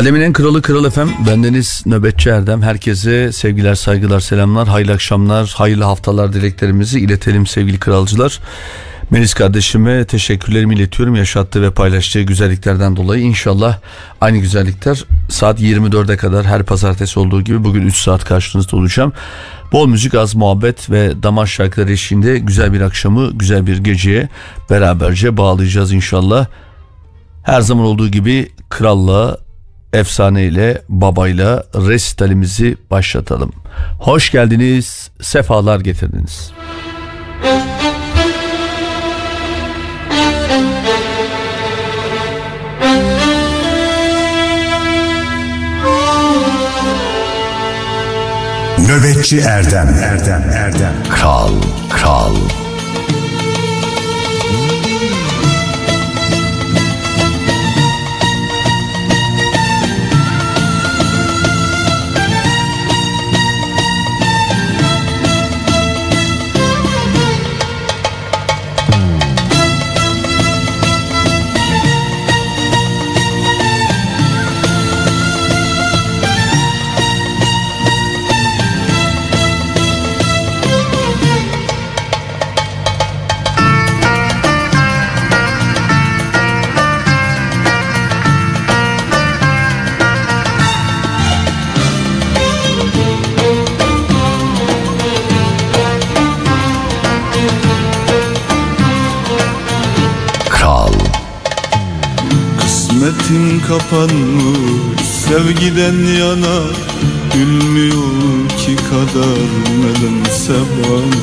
Alemin en kralı Kral Efem. Bendeniz Nöbetçi Erdem. Herkese sevgiler, saygılar, selamlar, hayırlı akşamlar, hayırlı haftalar dileklerimizi iletelim sevgili kralcılar. Melis kardeşime teşekkürlerimi iletiyorum yaşattığı ve paylaştığı güzelliklerden dolayı. İnşallah aynı güzellikler saat 24'e kadar her pazartesi olduğu gibi bugün 3 saat karşınızda olacağım. Bol müzik, az muhabbet ve damar şarkıları eşliğinde güzel bir akşamı, güzel bir geceye beraberce bağlayacağız inşallah. Her zaman olduğu gibi krallığa, efsaneyle, babayla resitalimizi başlatalım. Hoş geldiniz, sefalar getirdiniz. Nöbetçi Erdem Erdem Erdem Kral, kral. Kral. Kısmetin kapanmış sevgiden yana Gülmüyor ki kader nedense bana.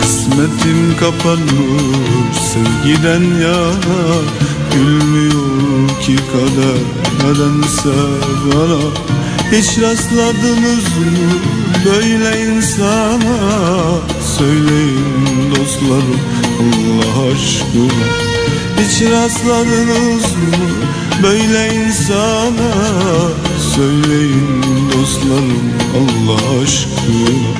Kısmetim kapanmış sevgiden yana Gülmüyor ki kader nedense bana. Hiç rastladınız mı böyle insana. Söyleyin dostlarım Allah aşkına hiç rastladınız mı böyle insana. Söyleyin dostlarım Allah aşkına.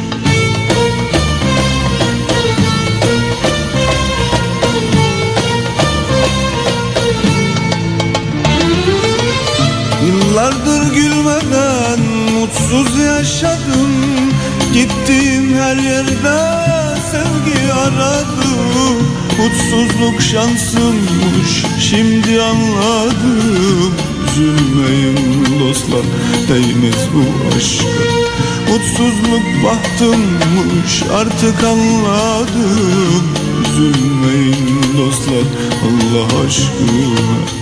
Yıllardır gülmeden mutsuz yaşadım. Gittiğim her yerde sevgi aradım Mutsuzluk şansımmış şimdi anladım. Üzülmeyin dostlar değmez bu aşka. Mutsuzluk bahtımmış artık anladım. Üzülmeyin dostlar Allah aşkına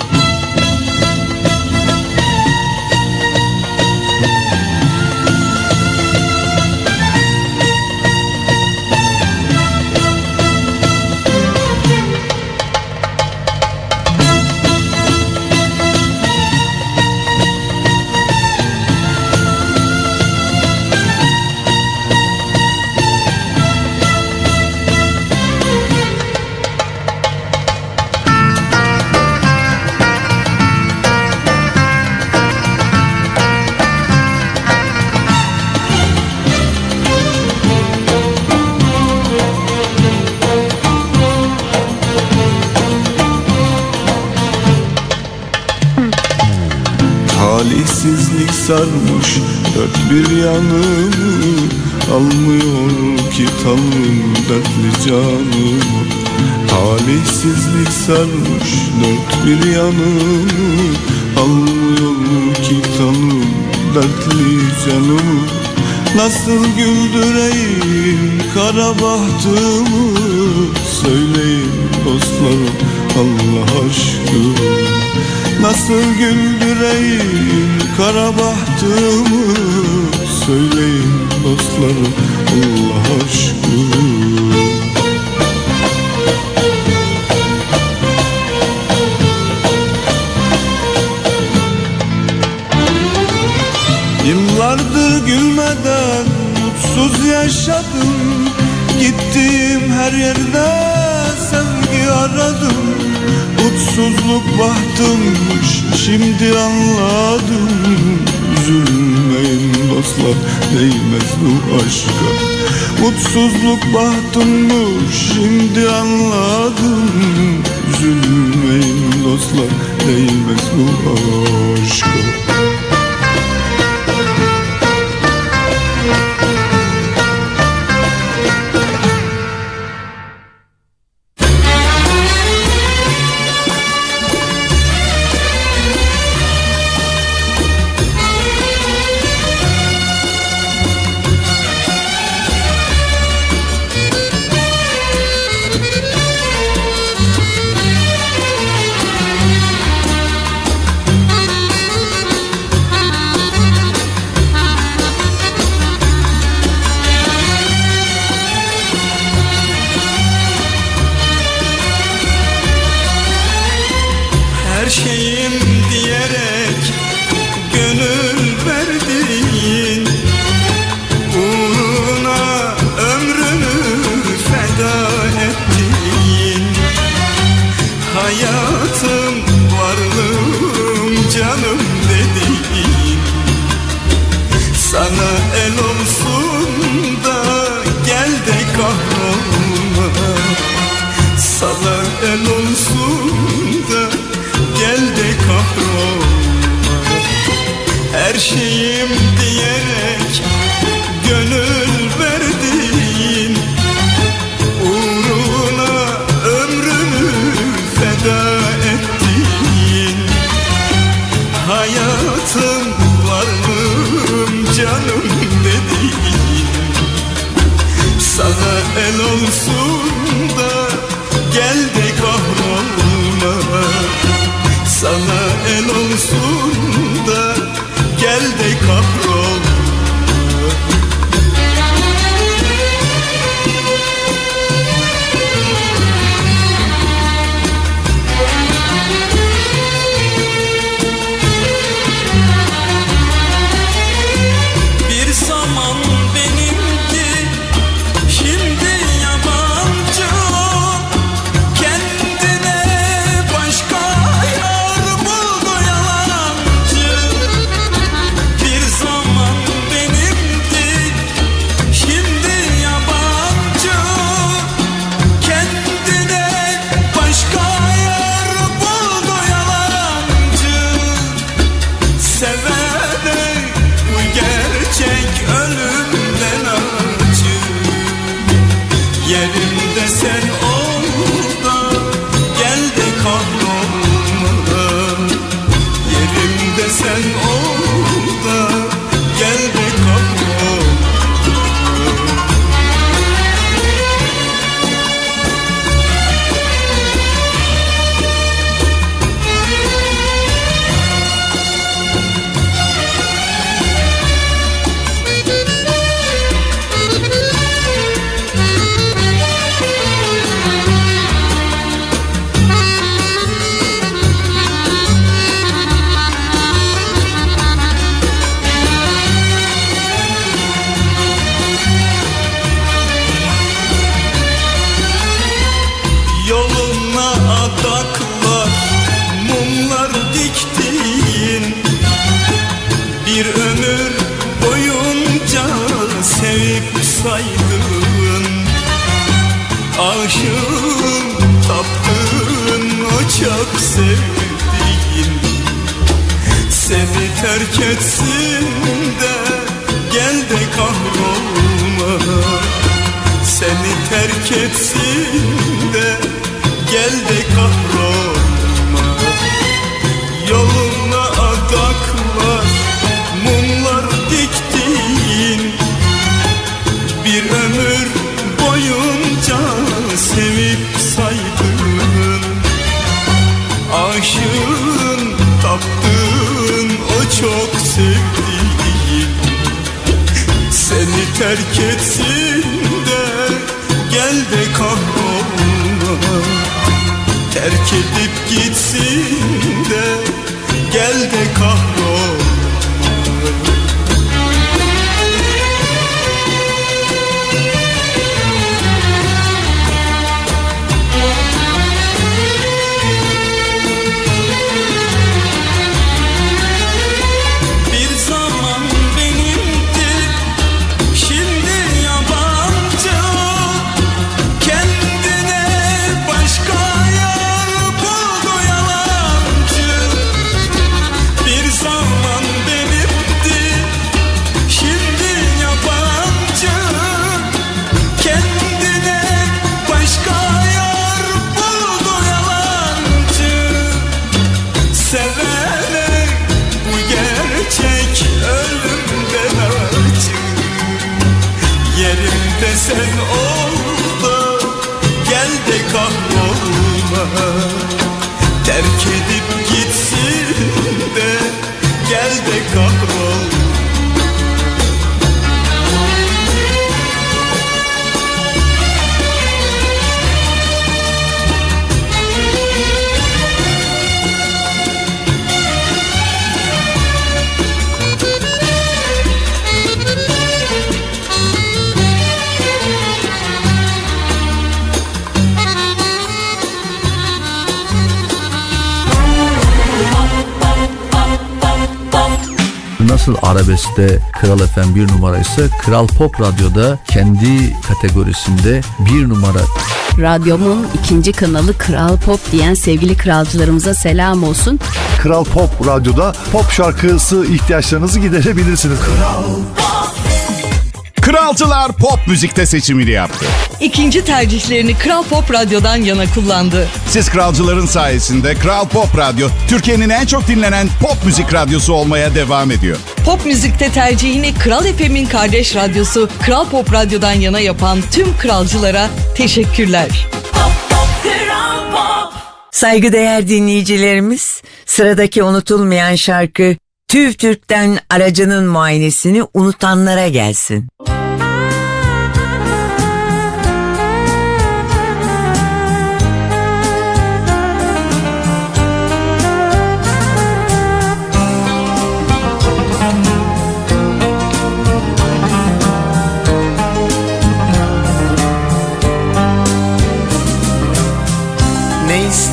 sarmış. Dört bir yanımı Almıyor ki tanrım dertli canımı. Talihsizlik sarmış. Dört bir yanımı Almıyor ki tanım dertli canımı. Nasıl güldüreyim kara bahtımı? Söyleyin dostlarım Allah aşkına Nasıl güldüreyim kara bahtımı? Söyleyin dostlarım Allah aşkına. Yıllardır gülmeden mutsuz yaşadım. Gittiğim her yerde sevgi aradım. Mutsuzluk bahtımmış şimdi anladım. Üzülmeyin dostlar değmez bu aşka. Mutsuzluk bahtımmış şimdi anladım. Üzülmeyin dostlar değmez bu aşka arabeskte Kral FM bir numara ise Kral Pop Radyo'da kendi kategorisinde bir numara. Radyomun ikinci kanalı Kral Pop diyen sevgili kralcılarımıza selam olsun. Kral Pop Radyo'da pop şarkısı ihtiyaçlarınızı giderebilirsiniz. Kralcılar pop müzikte seçimini yaptı. İkinci tercihlerini Kral Pop Radyo'dan yana kullandı. Siz kralcıların sayesinde Kral Pop Radyo Türkiye'nin en çok dinlenen pop müzik radyosu olmaya devam ediyor. Pop müzikte tercihini Kral FM'in kardeş radyosu Kral Pop Radyo'dan yana yapan tüm kralcılara teşekkürler. Saygıdeğer dinleyicilerimiz, sıradaki unutulmayan şarkı TÜV TÜRK'ten aracının muayenesini unutanlara gelsin.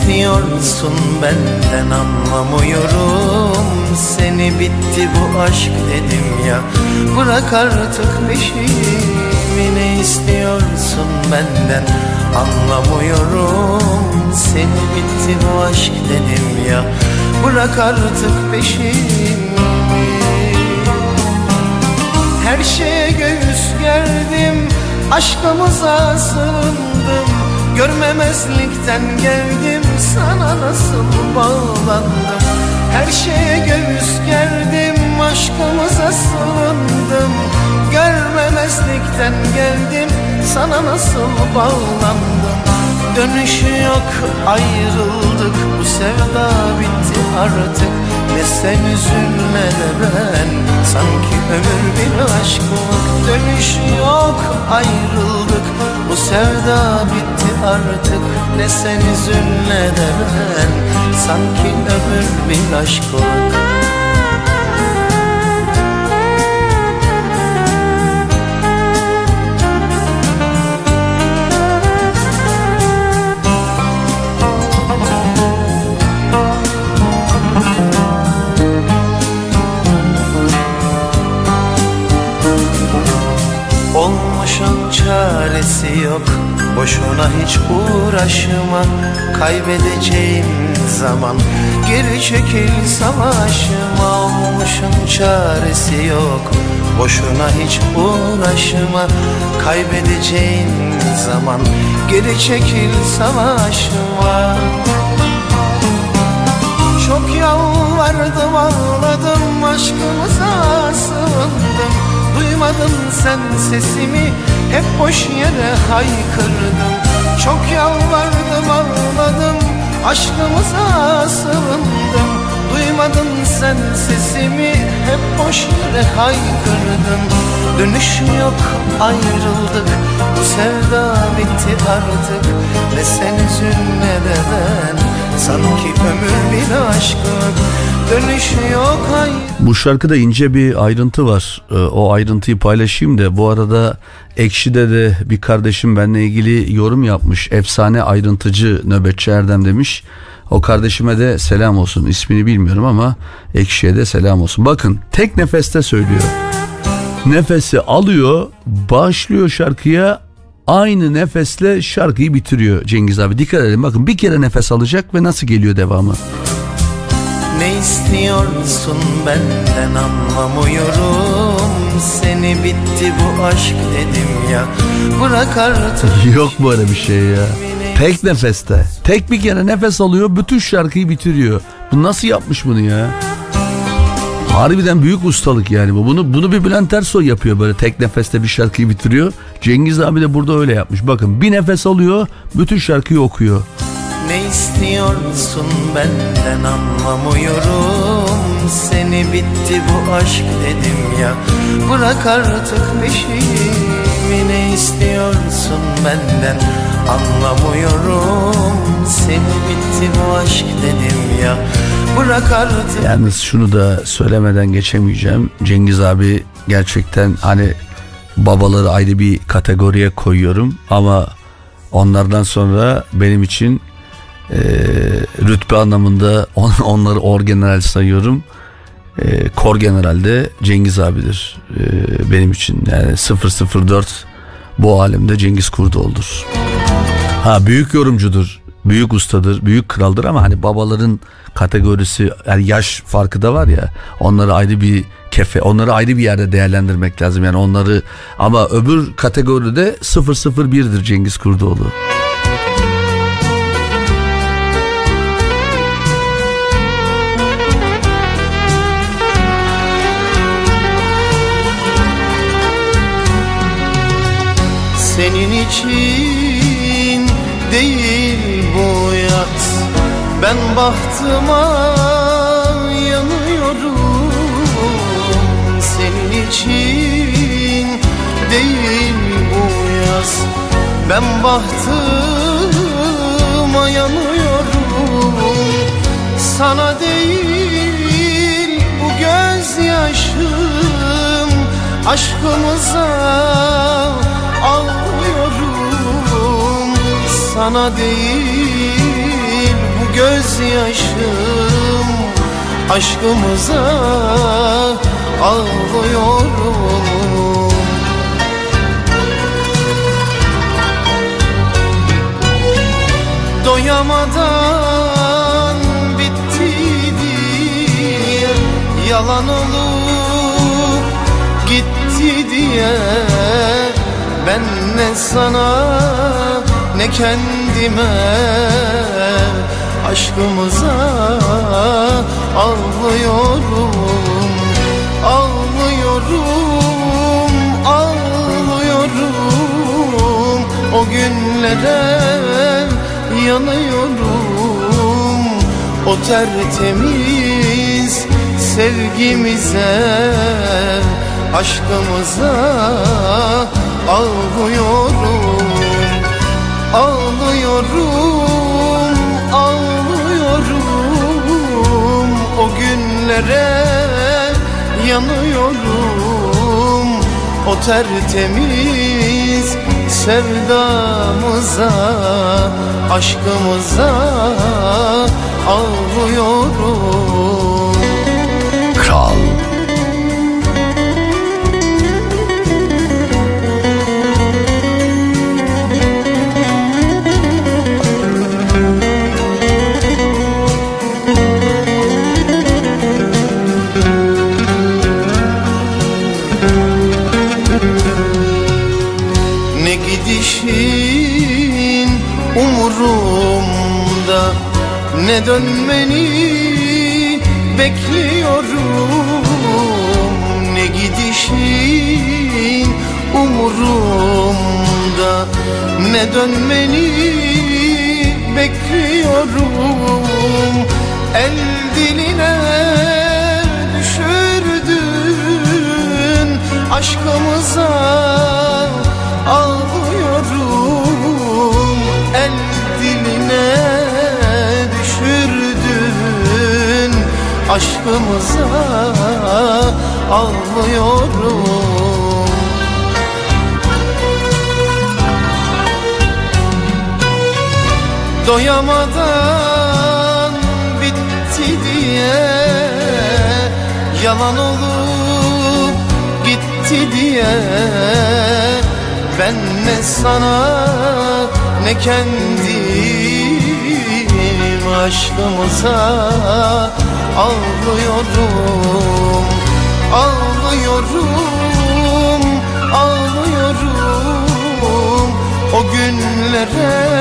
İstiyorsun benden? Anlamıyorum. Seni bitti bu aşk dedim ya. Bırak artık peşimi. Ne istiyorsun benden? Anlamıyorum. Seni bitti bu aşk dedim ya. Bırak artık peşimi. Her şeye göğüs gerdim. Aşkımıza sığındım Görmemezlikten geldim sana nasıl bağlandım? Her şeye göğüs gerdim aşkımıza sığındım. Görmemezlikten geldim sana nasıl bağlandım? Dönüşü yok ayrıldık bu sevda bitti artık Ne sen üzül ne de ben. Sanki ömür bir aşklık Dönüşü yok ayrıldık. Bu sevda bitti artık Ne sen üzül ne de ben. Sanki ömür bir aşklık çaresi yok. Boşuna hiç uğraşma. Kaybedeceğim zaman Geri çekil savaşma. Olmuşun çaresi yok. Boşuna hiç uğraşma. Kaybedeceğin zaman Geri çekil savaşma. Çok yalvardım ağladım aşkımıza sığındım Duymadın sen sesimi hep boş yere haykırdım Çok yalvardım ağladım aşkımıza sığındım. Duymadın sen sesimi hep boş yere haykırdın. Dönüş yok ayrıldık bu sevda bitti artık. Ne sen üzül ne de ben sanki ömür bir aşklık Dönüş yok hayır Bu şarkıda ince bir ayrıntı var. Ee, O ayrıntıyı paylaşayım da bu arada Ekşi'de de bir kardeşim benimle ilgili yorum yapmış. Efsane ayrıntıcı nöbetçi Erdem demiş. O kardeşime de selam olsun. İsmini bilmiyorum ama Ekşi'ye de selam olsun. Bakın tek nefeste söylüyor. Nefesi alıyor, başlıyor şarkıya aynı nefesle şarkıyı bitiriyor Cengiz abi. Dikkat edin bakın bir kere nefes alacak ve nasıl geliyor devamı. Ne istiyorsun benden anlamıyorum Seni bitti bu aşk dedim ya Bırak artık Yok böyle bir şey ya. Tek nefeste. Tek bir kere nefes alıyor bütün şarkıyı bitiriyor. Bu nasıl yapmış bunu ya? Harbiden büyük ustalık yani bu. Bunu bunu bir Bülent Ersoy yapıyor böyle tek nefeste bir şarkıyı bitiriyor. Cengiz abi de burada öyle yapmış. Bakın bir nefes alıyor bütün şarkıyı okuyor. Ne istiyorsun benden anlamıyorum Seni bitti bu aşk dedim ya Bırak artık peşimi Ne istiyorsun benden anlamıyorum Seni bitti bu aşk dedim ya Bırak artık Yalnız şunu da söylemeden geçemeyeceğim. Cengiz abi gerçekten hani babaları ayrı bir kategoriye koyuyorum ama onlardan sonra benim için e, rütbe anlamında on, onları orgeneral sayıyorum. E, kor generalde Cengiz abidir e, benim için yani 004 bu alemde Cengiz Kurdoğlu'dur. Ha büyük yorumcudur, büyük ustadır, büyük kraldır ama hani babaların kategorisi yani yaş farkı da var ya onları ayrı bir kefe onları ayrı bir yerde değerlendirmek lazım yani onları ama öbür kategoride 001'dir Cengiz Kurdoğlu. Senin için değil Ben bahtıma yanıyorum. Senin için değil bu yaz. Ben bahtıma yanıyorum. Sana değil bu gözyaşım. Aşkımıza ağlıyorum. Sana değil gözyaşım Aşkımıza ağlıyorum. Doyamadan bitti diye Yalan olup gitti diye Ben ne sana ne kendime Aşkımıza ağlıyorum Ağlıyorum, ağlıyorum. O günlere yanıyorum O tertemiz sevgimize Aşkımıza ağlıyorum Ağlıyorum, günlere yanıyorum. O tertemiz sevdamıza Aşkımıza ağlıyorum. Kral ne dönmeni bekliyorum. Ne gidişin umurumda? Ne dönmeni bekliyorum. El diline düşürdün. Aşkımıza ağlıyorum aşkımıza ağlıyorum Doyamadan bitti diye Yalan olup gitti diye Ben ne sana ne kendim aşkımıza Ağlıyorum, ağlıyorum, ağlıyorum. O günlere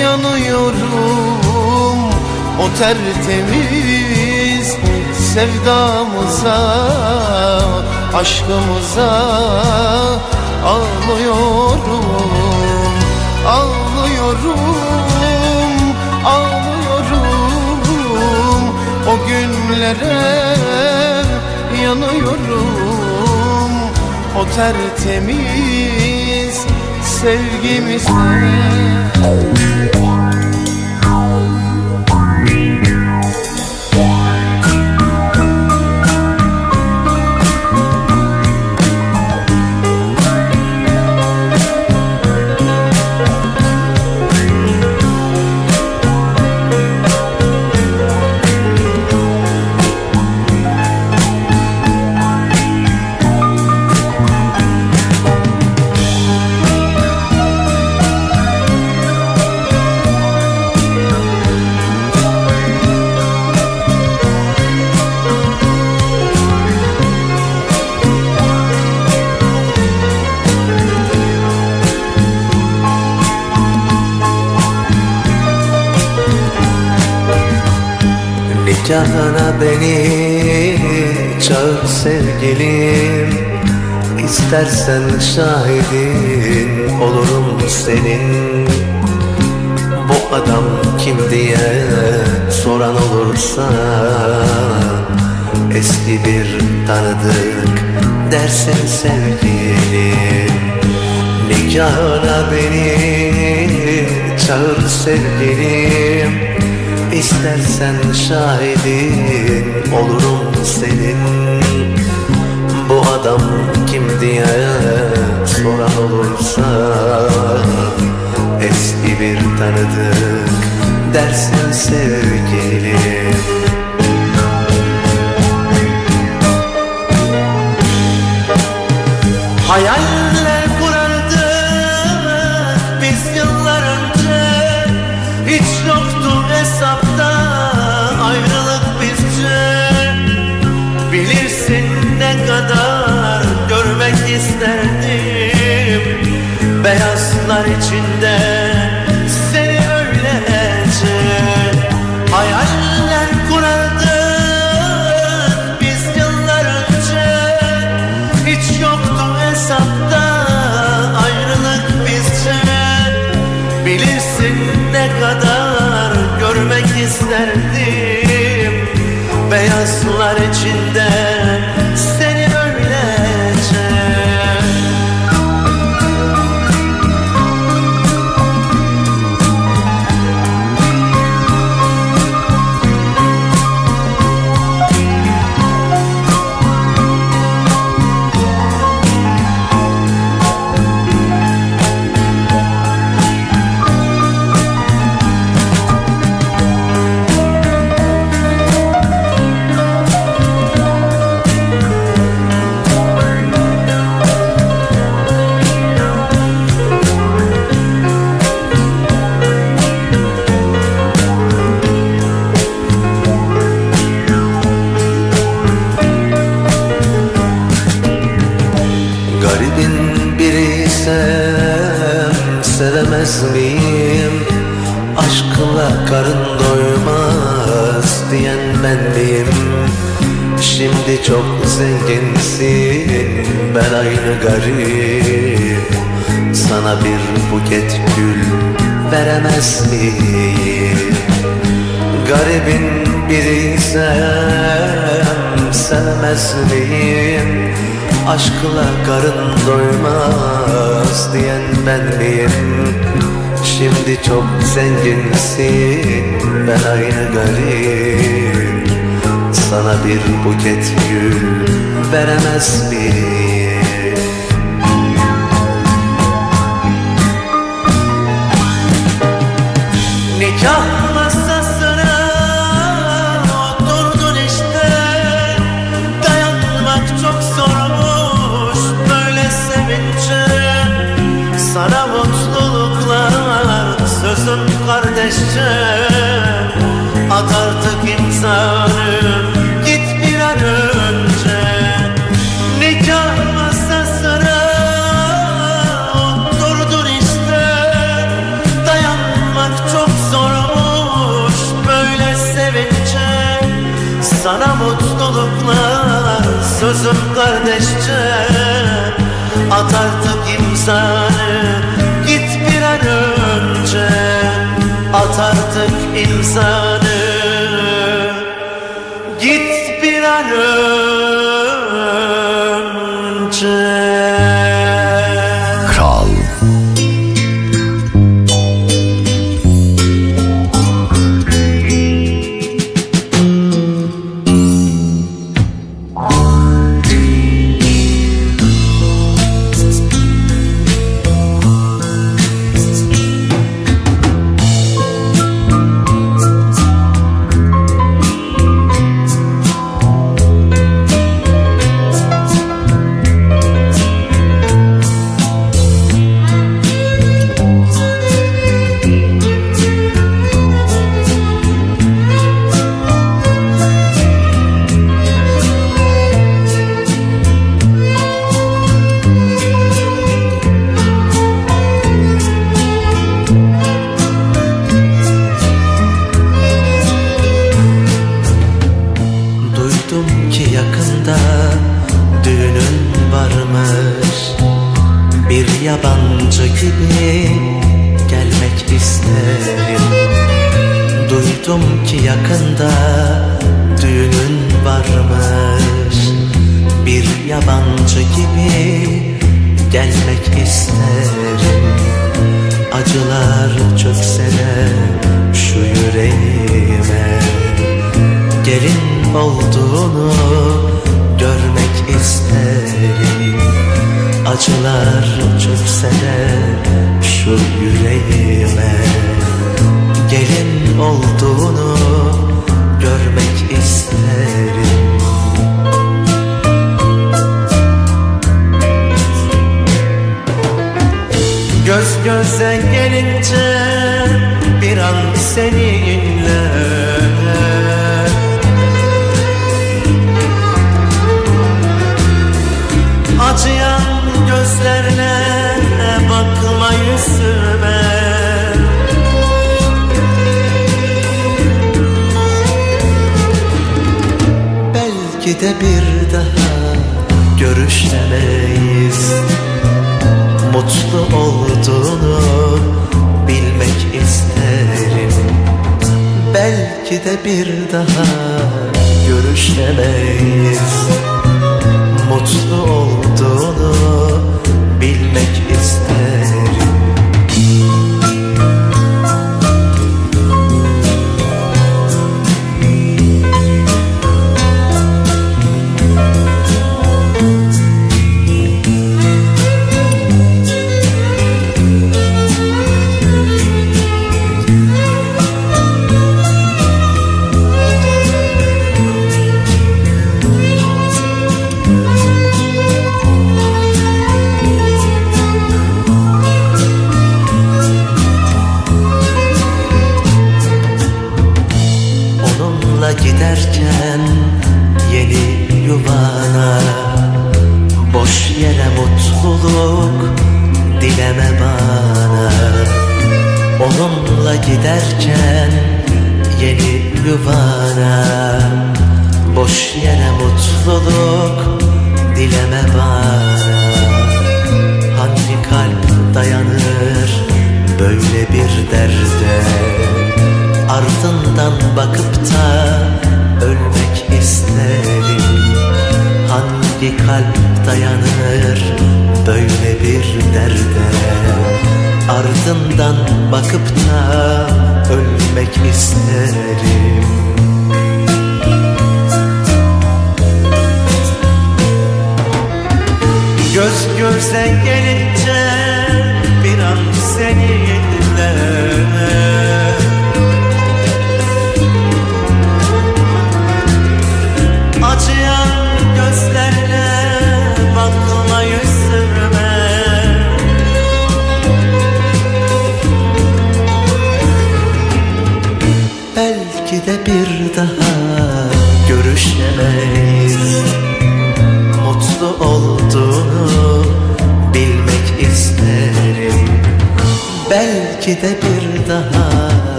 yanıyorum O tertemiz sevdamıza Aşkımıza ağlıyorum Ağlıyorum, günlere yanıyorum. O tertemiz sevgimize Nikahına beni çağır sevgilim. İstersen şahidin olurum senin. Bu adam kim diye soran olursa Eski bir tanıdık dersin sevgilim. Nikahına beni çağır sevgilim İstersen şahidin olurum senin. Bu adam kim diye soran olursa Eski bir tanıdık dersin sevgilim Hayaller Beyazlar içinde Şimdi çok zenginsin Ben aynı garip Sana bir buket gül veremez miyim? Garibin biriysem sevmez miyim? Aşkla karın doymaz diyen ben miyim? Şimdi çok zenginsin ben aynı garip sana bir buket gül veremez miyim? Nikah masasına oturdun işte. Dayanmak çok zormuş böyle sevince Sana mutluluklar sözüm kardeşçe. in some yaralı yüreğe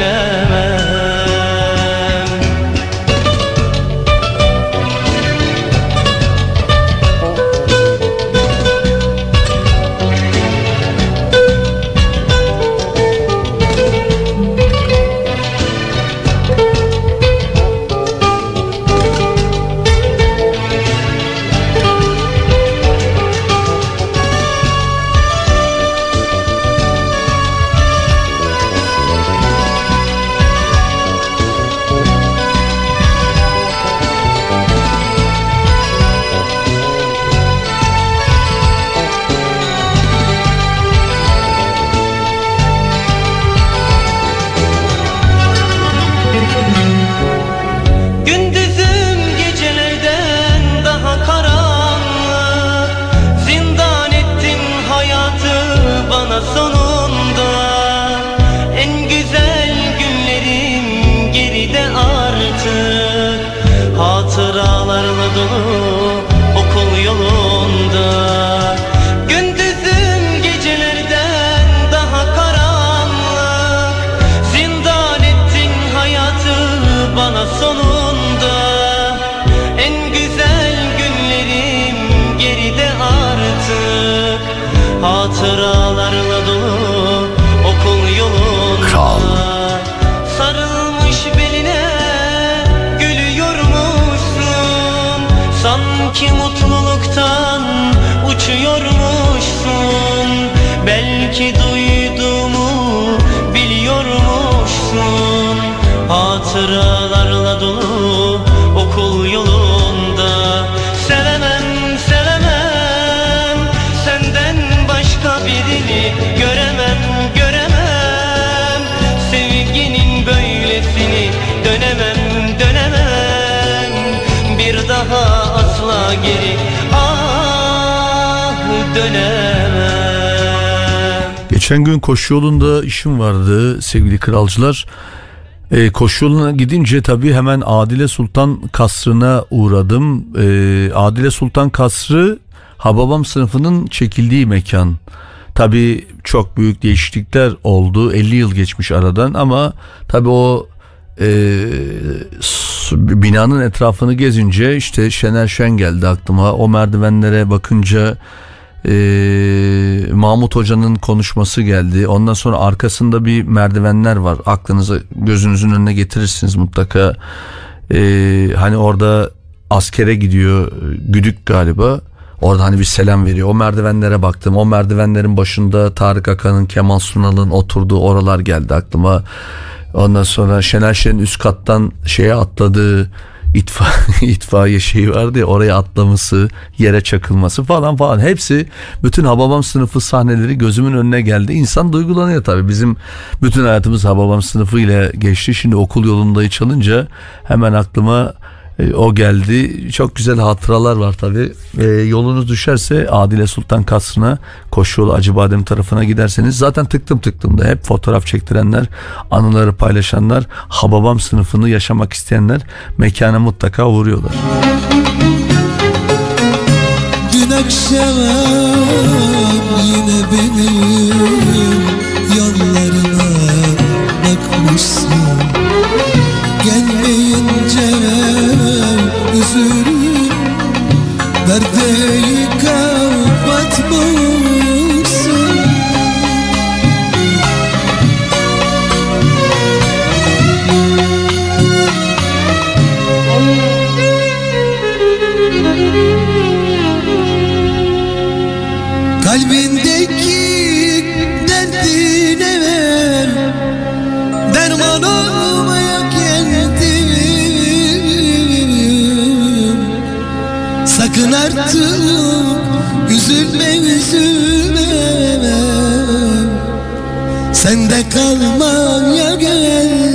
لنا Geçen gün koşu yolunda işim vardı sevgili kralcılar. Ee, koşu yoluna gidince tabii hemen Adile Sultan Kasrı'na uğradım. Ee, Adile Sultan Kasrı Hababam sınıfının çekildiği mekan. Tabii çok büyük değişiklikler oldu. 50 yıl geçmiş aradan ama tabii o e, binanın etrafını gezince işte Şener Şen geldi aklıma. O merdivenlere bakınca e, Mahmut Hoca'nın konuşması geldi. Ondan sonra arkasında bir merdivenler var. Aklınıza gözünüzün önüne getirirsiniz mutlaka. E, hani orada askere gidiyor güdük galiba. Orada hani bir selam veriyor. O merdivenlere baktım. O merdivenlerin başında Tarık Akan'ın, Kemal Sunal'ın oturduğu oralar geldi aklıma. Ondan sonra Şener Şen'in üst kattan şeye atladığı itfa itfaiye şeyi vardı ya oraya atlaması, yere çakılması falan falan hepsi bütün Hababam sınıfı sahneleri gözümün önüne geldi. İnsan duygulanıyor tabii. Bizim bütün hayatımız Hababam sınıfı ile geçti. Şimdi okul yolundayı çalınca hemen aklıma e, o geldi. Çok güzel hatıralar var tabi. E, yolunuz düşerse Adile Sultan Kasrı'na koşu yolu Acıbadem tarafına giderseniz zaten tıktım tıktım da hep fotoğraf çektirenler, anıları paylaşanlar, Hababam sınıfını yaşamak isteyenler mekana mutlaka uğruyorlar. Dün akşam yine benim yanlarına bakmışsın Gelmeyince üzülüp perdeyi kapatmışsın Sakın artık üzülme üzülme. Sende kalmaya geldim Yıllar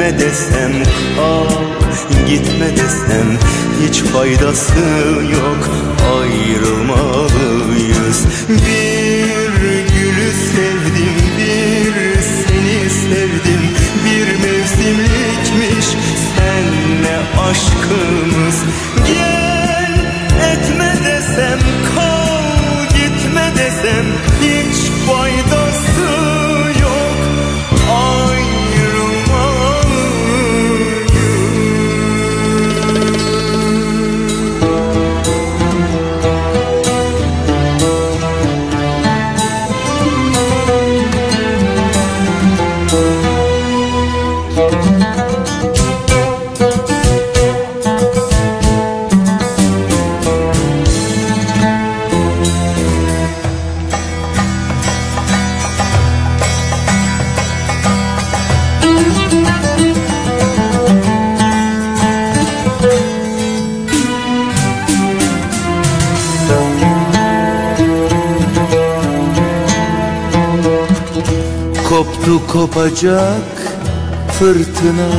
Gitme desem kal Gitme desem hiç faydası yok. Ayrılmalıyız. Biz kopacak fırtına.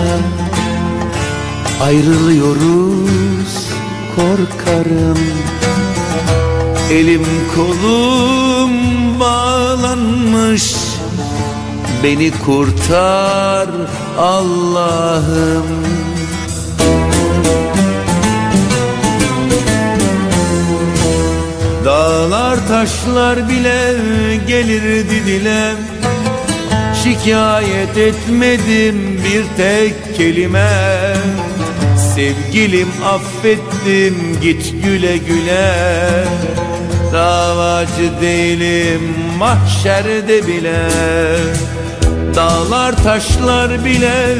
Ayrılıyoruz korkarım. Elim kolum bağlanmış. Beni kurtar Allah'ım. Dağlar taşlar bile gelirdi dilem Şikayet etmedim bir tek kelime. Sevgilim affettim git güle güle. Davacı değilim mahşerde bile. Dağlar taşlar bile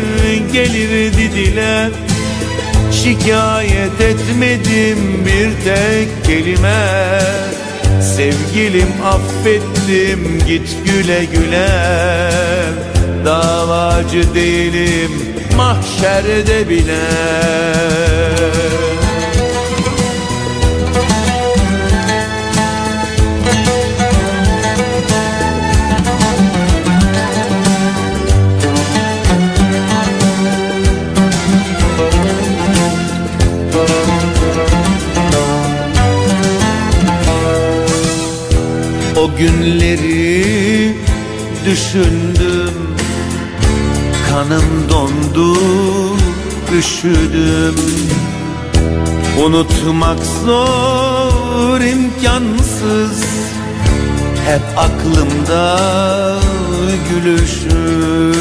gelirdi dile. Şikayet etmedim bir tek kelime Sevgilim affettim. Git güle güle. Davacı değilim mahşerde bile O günleri düşündüm. Kanım dondu, üşüdüm. Unutmak zor, imkansız. Hep aklımda gülüşün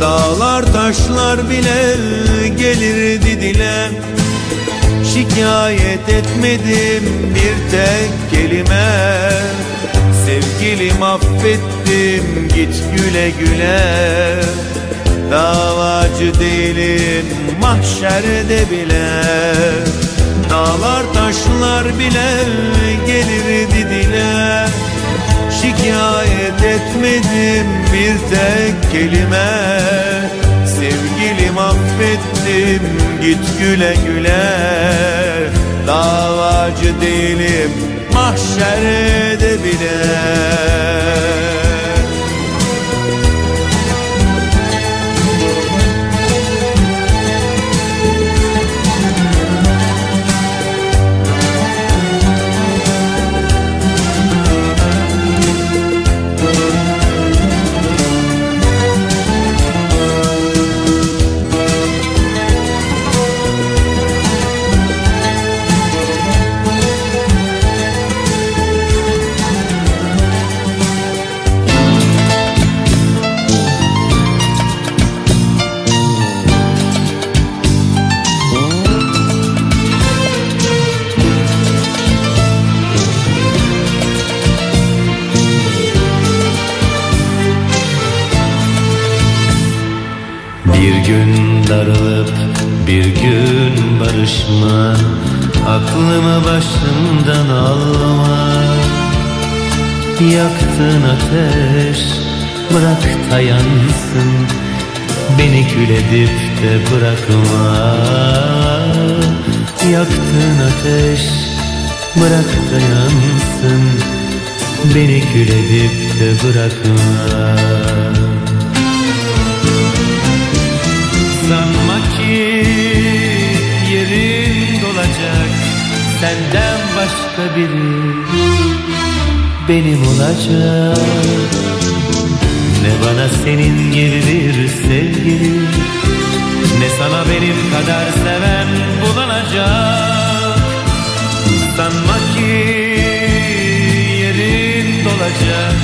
Dağlar taşlar bile gelirdi dile Şikayet etmedim bir tek kelime. Sevgilim affettim git güle güle. Davacı değilim mahşerde bile. Dağlar taşlar bile gelirdi dile. Şikayet etmedim bir tek kelime Affettim git güle güle. Davacı değilim mahşerde bile barışma Aklımı başımdan alma Yaktın ateş bırak da yansın Beni kül edip de bırakma. Yaktın ateş bırak da yansın Beni kül edip de bırakma Senden başka biri benim olacak Ne bana senin gibi bir sevgili Ne sana benim kadar seven bulunacak. Sanma ki yerin dolacak.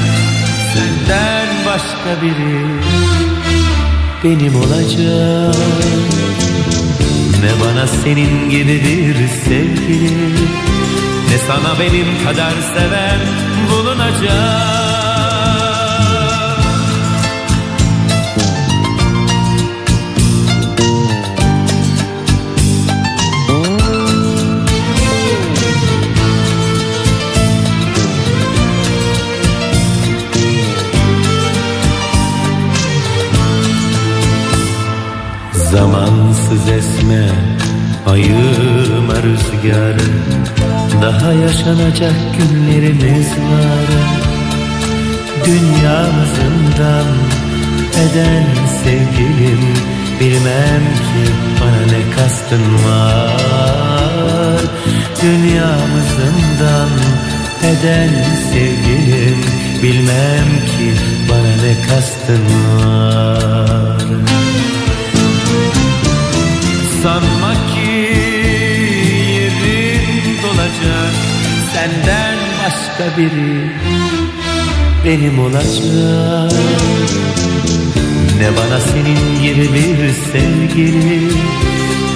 Senden başka biri benim olacak Ne bana senin gibi bir sevgili Ne sana benim kadar seven bulunacak Zamansız esme ayırma rüzgar Daha yaşanacak günlerimiz var. Dünyamızından eden sevgilim Bilmem ki bana ne kastın var. Dünyamızından eden sevgilim Bilmem ki bana ne kastın var Sanma ki yerim dolacak. Senden başka biri benim olacak. Ne bana senin gibi bir sevgili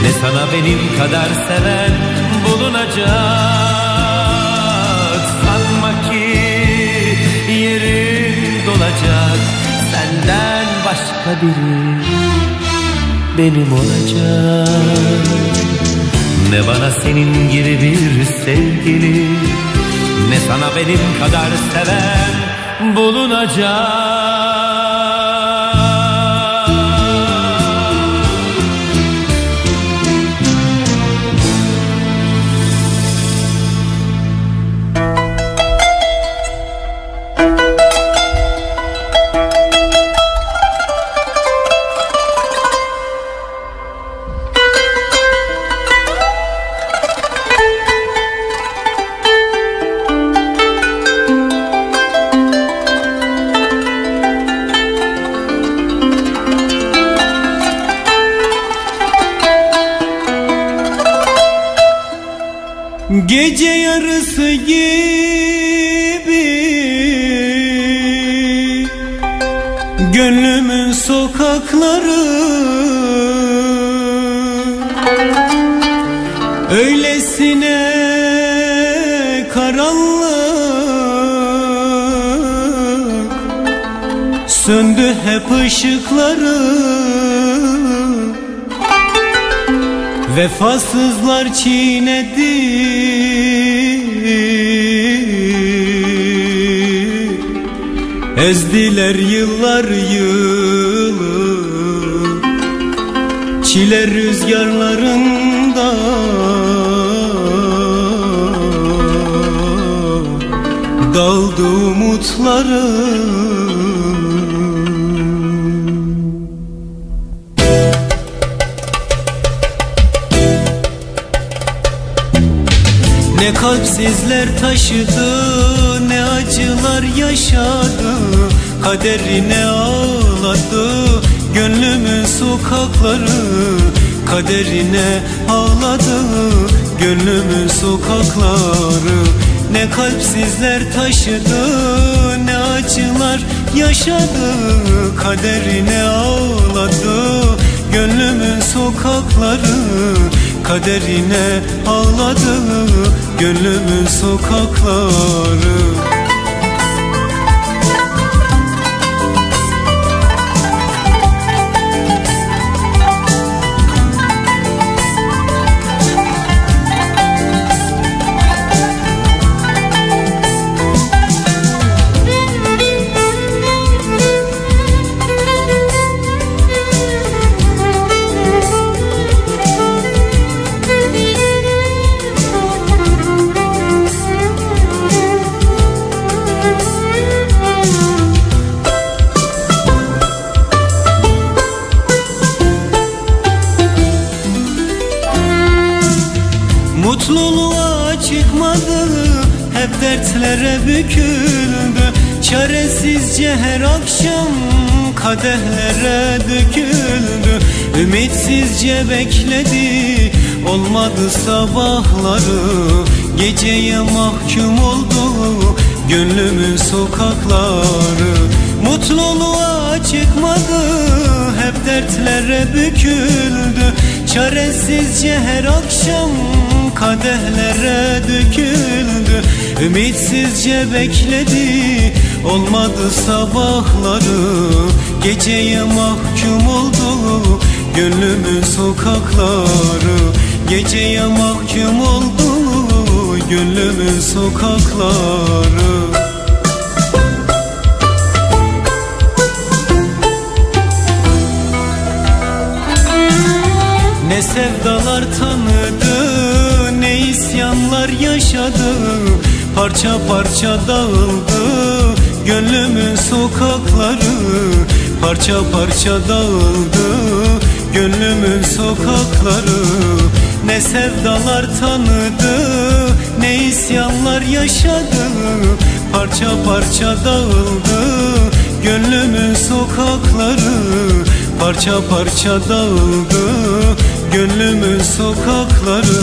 Ne sana benim kadar seven bulunacak. Sanma ki yerim dolacak. Senden başka biri benim olacak. Ne bana senin gibi bir sevgili Ne sana benim kadar seven bulunacak hep ışıkları Vefasızlar çiğnedi. Ezdiler yıllar yılı. Çile rüzgarlarında. Daldı umutlarım kalpsizler taşıdı Ne acılar yaşadı Kaderine ağladı Gönlümün sokakları Kaderine ağladı Gönlümün sokakları. Ne kalpsizler taşıdı Ne acılar yaşadı Kaderine ağladı Gönlümün sokakları Kaderine ağladı Gönlümün sokakları Kadehlere döküldü. Ümitsizce bekledi Olmadı sabahları. Geceye mahkum oldu Gönlümün sokakları. Mutluluğa çıkmadı Hep dertlere büküldü. Çaresizce her akşam kadehlere döküldü. Ümitsizce bekledi olmadı sabahları Geceye mahkum oldu gönlümün sokakları. Geceye mahkum oldu gönlümün sokakları. Ne sevdalar tanıdı Ne isyanlar yaşadı. Parça parça dağıldı Gönlümün sokakları Parça parça dağıldı Gönlümün sokakları. Ne sevdalar tanıdı Ne isyanlar yaşadı. Parça parça dağıldı Gönlümün sokakları. Parça parça dağıldı Gönlümün sokakları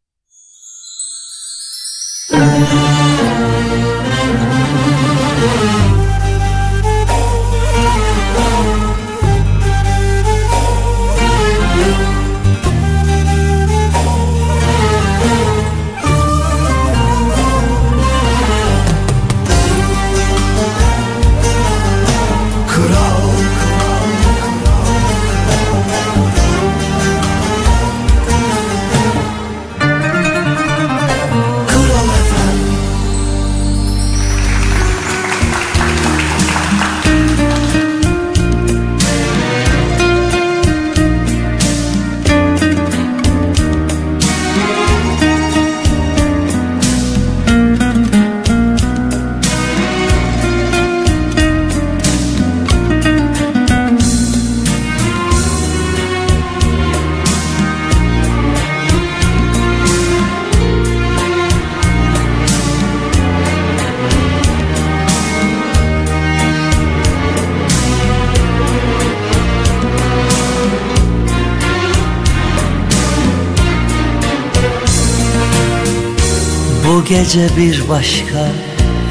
Gece bir başka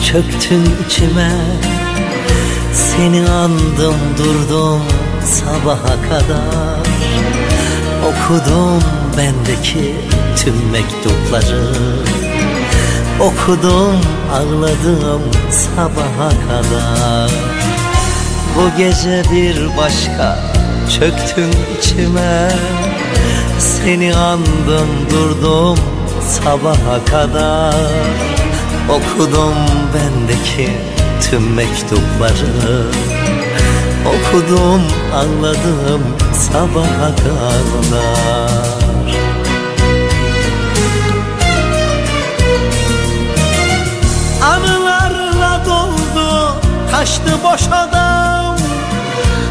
çöktün içime. Seni andım durdum sabaha kadar. Okudum bendeki tüm mektupları. Okudum ağladım sabaha kadar. Bu gece bir başka çöktün içime. Seni andım durdum sabaha kadar Okudum bendeki tüm mektupları. Okudum anladım sabaha kadar. Anılarla doldu taştı boş adam.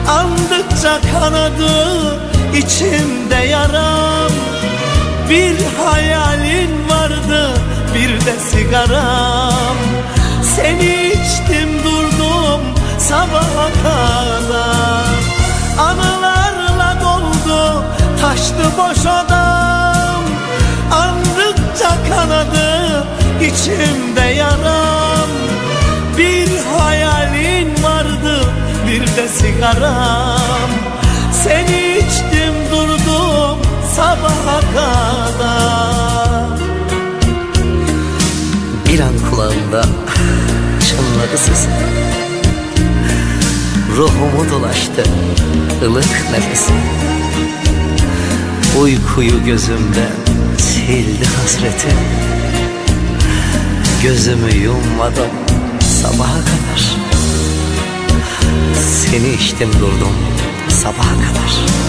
Andıkça kanadı içimde yaram Bir hayalin vardı bir de sigaram. Seni içtim durdum sabaha kadar. Anılarla doldu taştı boş adam. Andıkça kanadı içimde yaram. Bir hayalin vardı bir de sigaram. Seni sabaha kadar. Bir an kulağımda çınladı sesin Ruhumu dolaştı ılık nefesin Uykuyu gözümden sildi hasretin Gözümü yummadım sabaha kadar. Seni içtim durdum sabaha kadar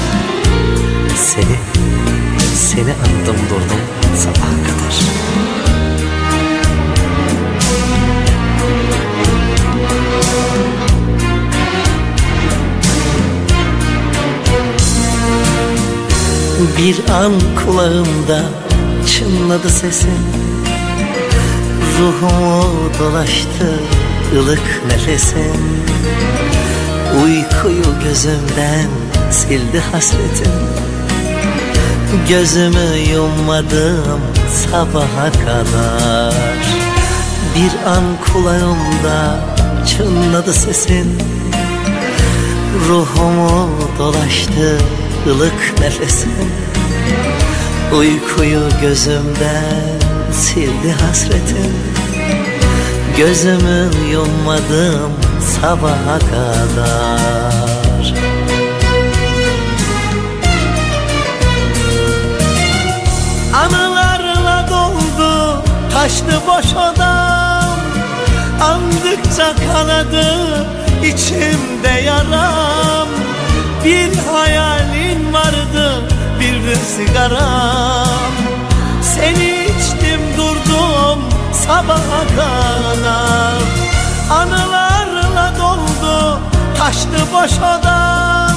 Seni, seni andım durdum sabaha kadar. Bir an kulağımda çınladı sesin. Ruhumu dolaştı ılık nefesin Uykuyu gözümden sildi hasretin Gözümü yummadım sabaha kadar. Bir an kulağımda çınladı sesin. Ruhumu dolaştı ılık nefesin Uykuyu gözümden sildi hasretin Gözümü yummadım sabaha kadar Anılarla doldu taştı boş odam. Andıkça kanadı içimde yaram. Bir hayalin vardı bir de sigaram. Seni içtim durdum sabaha kadar. Anılarla doldu taştı boş odam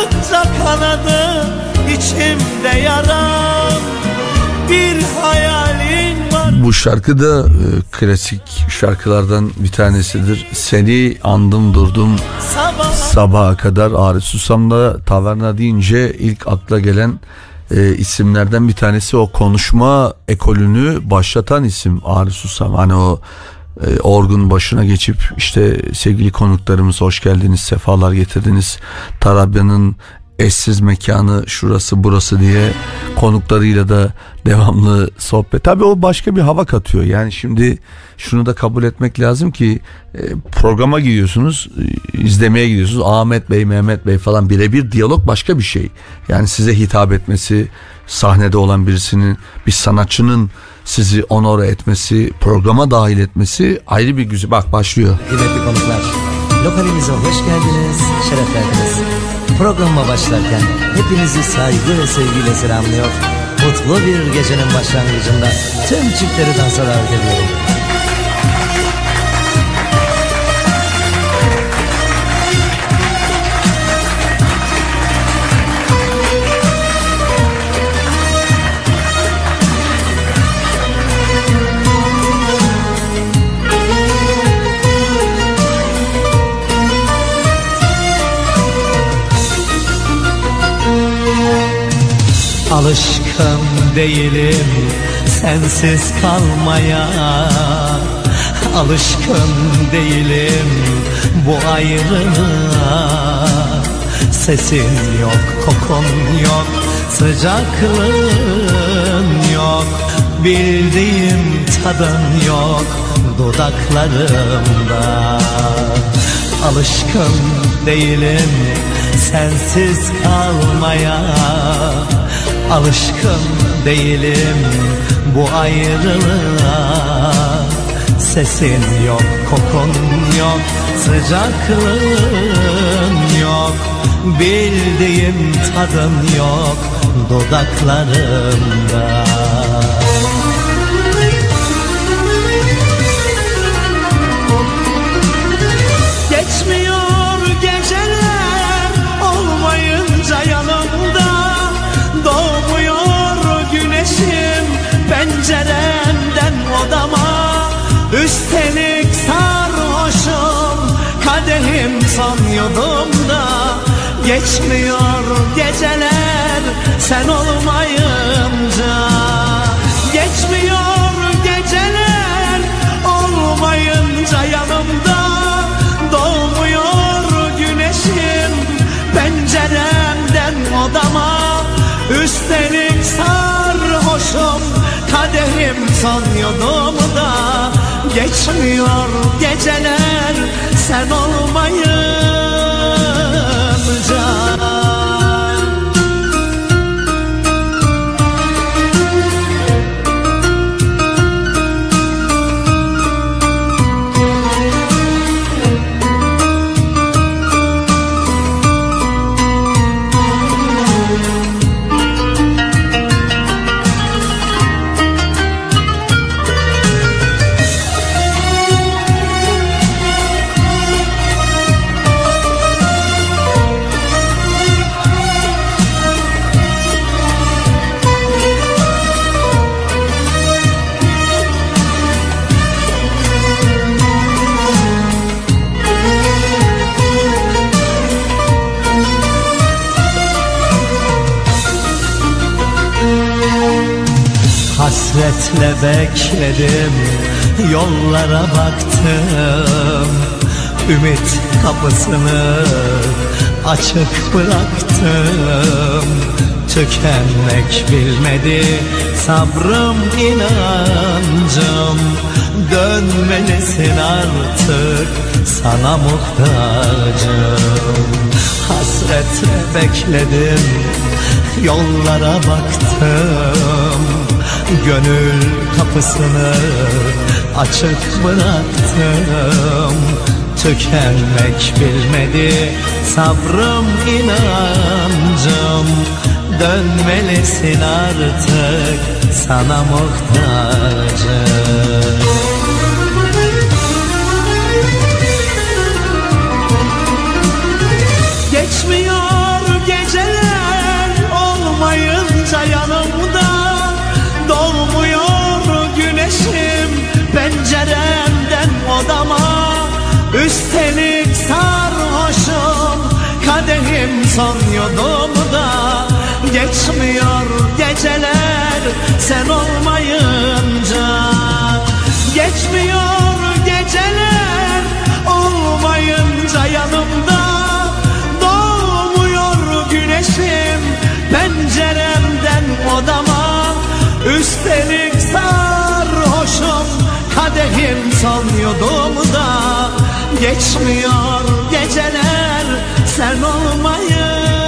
Andıkça kanadı içimde yaram Bir hayalin var Bu şarkı da e, klasik şarkılardan bir tanesidir. Seni andım durdum sabah sabaha kadar Arif Susam'da taverna deyince ilk akla gelen e, isimlerden bir tanesi o konuşma ekolünü başlatan isim Arif Susam. Hani o orgun başına geçip işte sevgili konuklarımız hoş geldiniz sefalar getirdiniz Tarabya'nın eşsiz mekanı şurası burası diye konuklarıyla da devamlı sohbet. Tabii o başka bir hava katıyor. Yani şimdi şunu da kabul etmek lazım ki e, programa gidiyorsunuz, e, izlemeye gidiyorsunuz. Ahmet Bey, Mehmet Bey falan birebir diyalog başka bir şey. Yani size hitap etmesi, sahnede olan birisinin, bir sanatçının sizi onore etmesi, programa dahil etmesi ayrı bir güzel. Bak başlıyor. Kıymetli konuklar, lokalimize hoş geldiniz, şeref verdiniz. Programa başlarken hepinizi saygı ve sevgiyle selamlıyor. Mutlu bir gecenin başlangıcında tüm çiftleri dansa davet ediyorum. Alışkın değilim sensiz kalmaya. Alışkın değilim bu ayrılığa. Sesin yok, kokun yok, sıcaklığın yok. Bildiğim tadın yok dudaklarımda. Alışkın değilim sensiz kalmaya Alışkın değilim bu ayrılığa. Sesin yok, kokun yok, sıcaklığın yok. Bildiğim tadın yok dudaklarımda Geçmiyor geceler sen olmayınca. Geçmiyor geceler olmayınca yanımda. Doğmuyor güneşim penceremden odama. Üstelik sarhoşum kadehim son yudumda Geçmiyor geceler sen olmayınca Hasretle bekledim Yollara baktım Ümit kapısını Açık bıraktım. Tükenmek bilmedi Sabrım inancım. Dönmelisin artık Sana muhtacım. Hasretle bekledim Yollara baktım Gönül kapısını açık bıraktım. Tükenmek bilmedi sabrım inancım. Dönmelisin artık sana muhtacım. Benim sanıyordum da Geçmiyor geceler. Sen olmayınca Geçmiyor geceler. Olmayınca yanımda Doğmuyor güneşim. Penceremden odama Üstelik sarhoşum kadehim sanıyordum da Geçmiyor geceler sen olmayı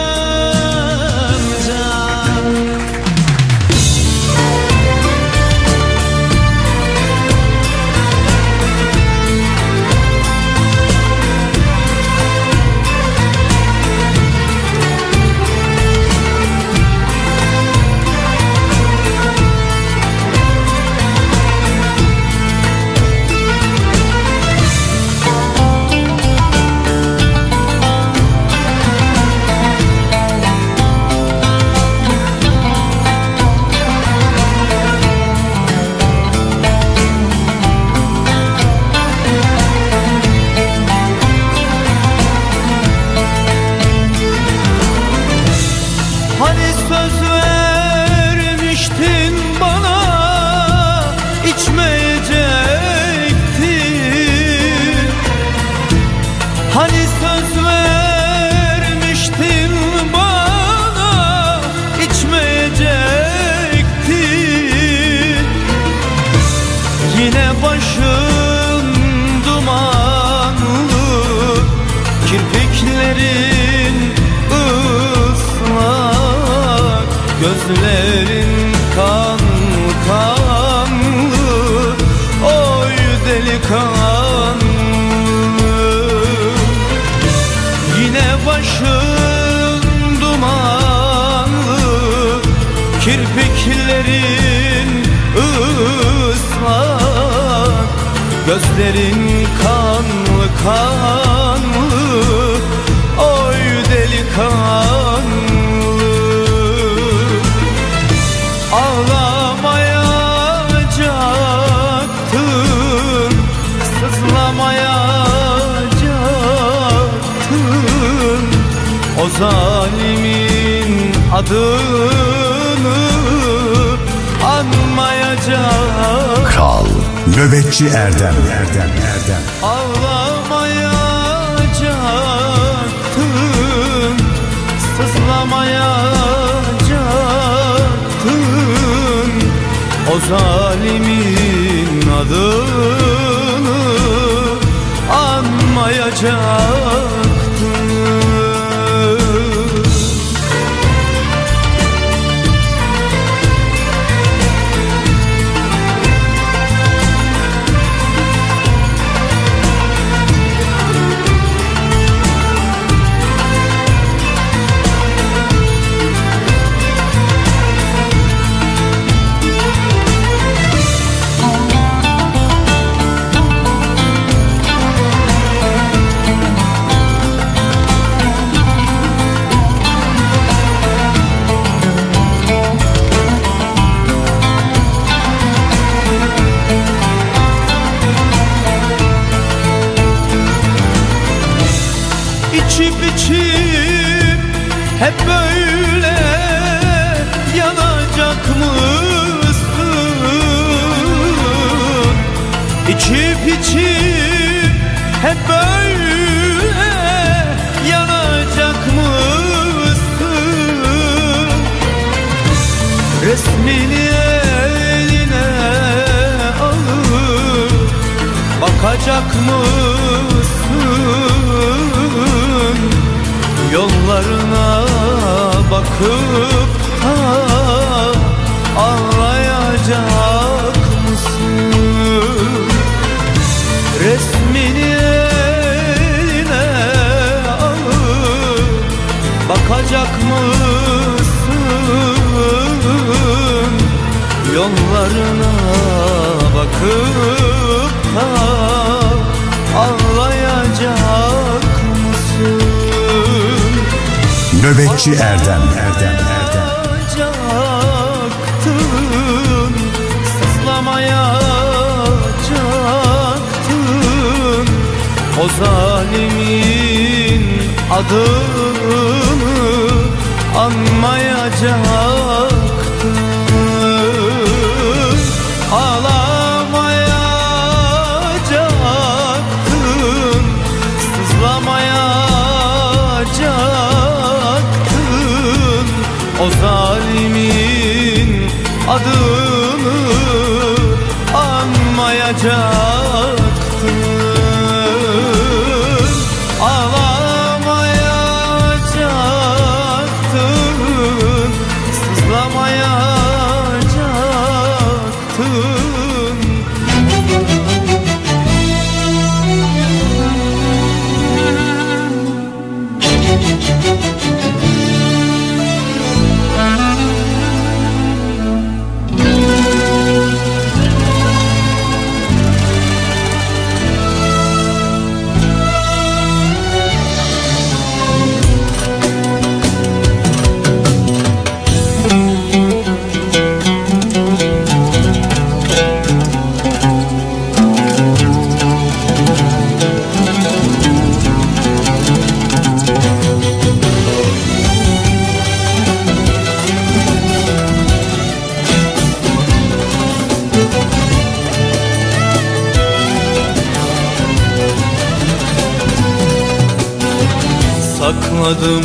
Sakladım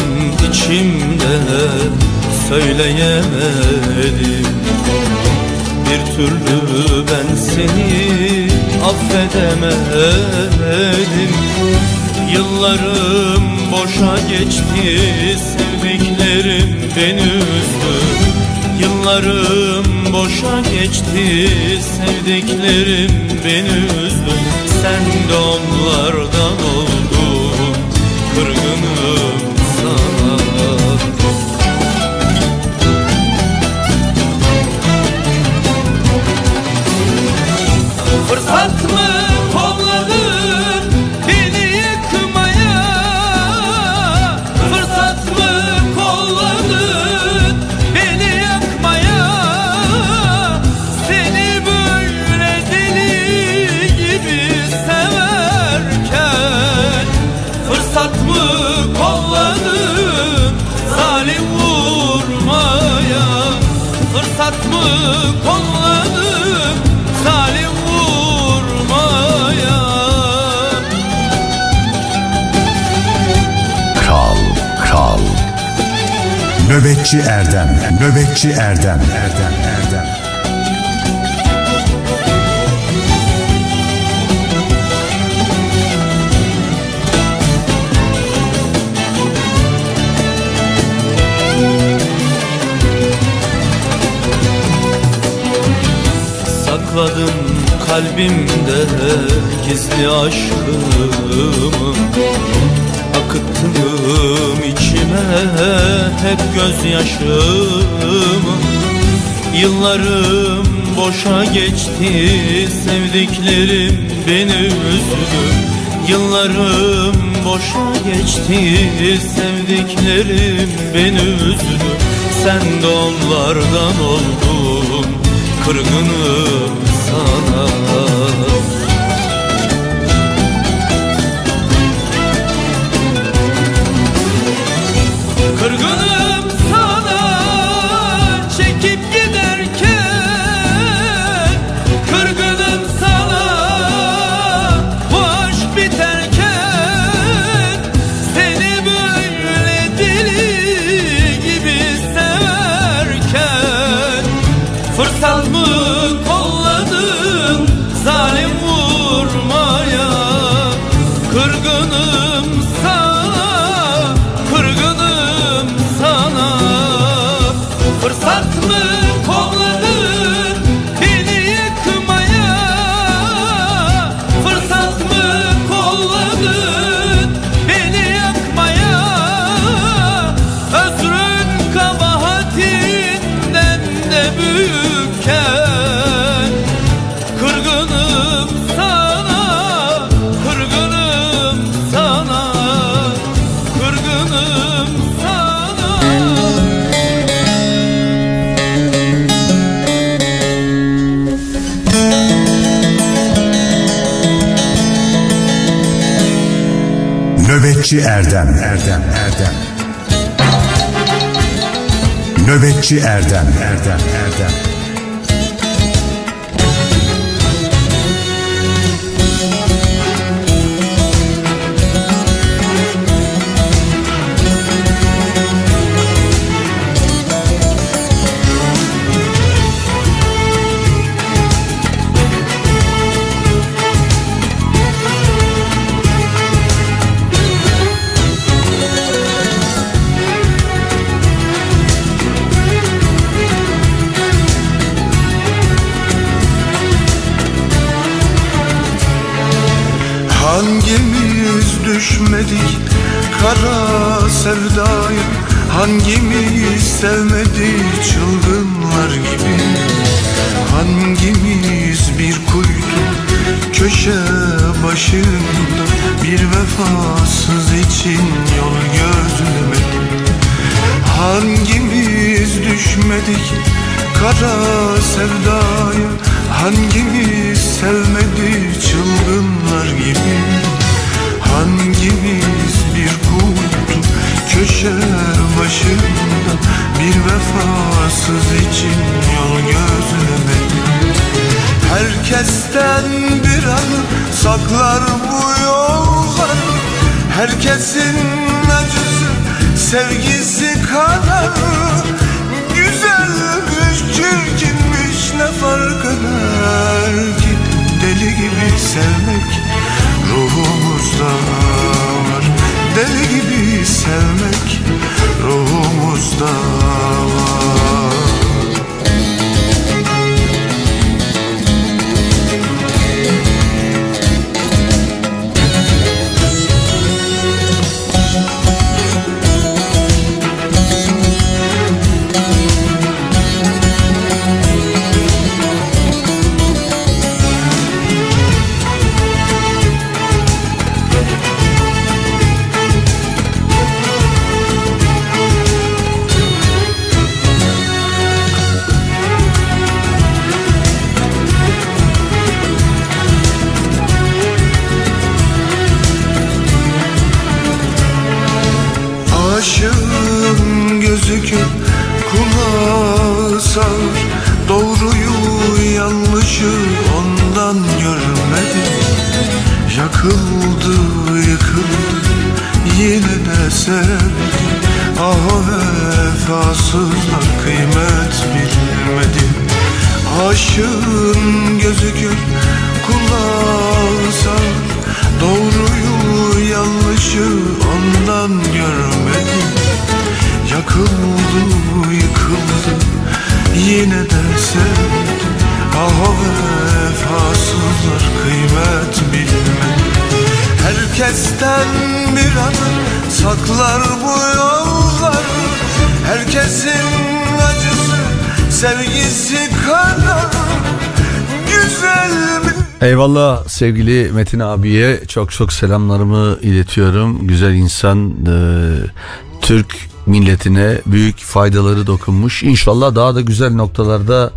içimde söyleyemedim. Bir türlü ben seni affedemedim. Yıllarım boşa geçti sevdiklerim beni üzdü. Yıllarım boşa geçti sevdiklerim beni üzdü. Sen de onlardan oldun Nöbetçi Erdem. Nöbetçi Erdem. Erdem Erdem Sakladım kalbimde gizli aşkımı Akıttım içime hep gözyaşımı Yıllarım boşa geçti sevdiklerim beni üzdü. Yıllarım boşa geçti sevdiklerim beni üzdü. Sen de onlardan oldun kırgınım Nöbetçi Erdem. Erdem Erdem. Nöbetçi Erdem. Erdem Erdem sevgili Metin abiye çok çok selamlarımı iletiyorum. Güzel insan e, Türk milletine büyük faydaları dokunmuş. İnşallah daha da güzel noktalarda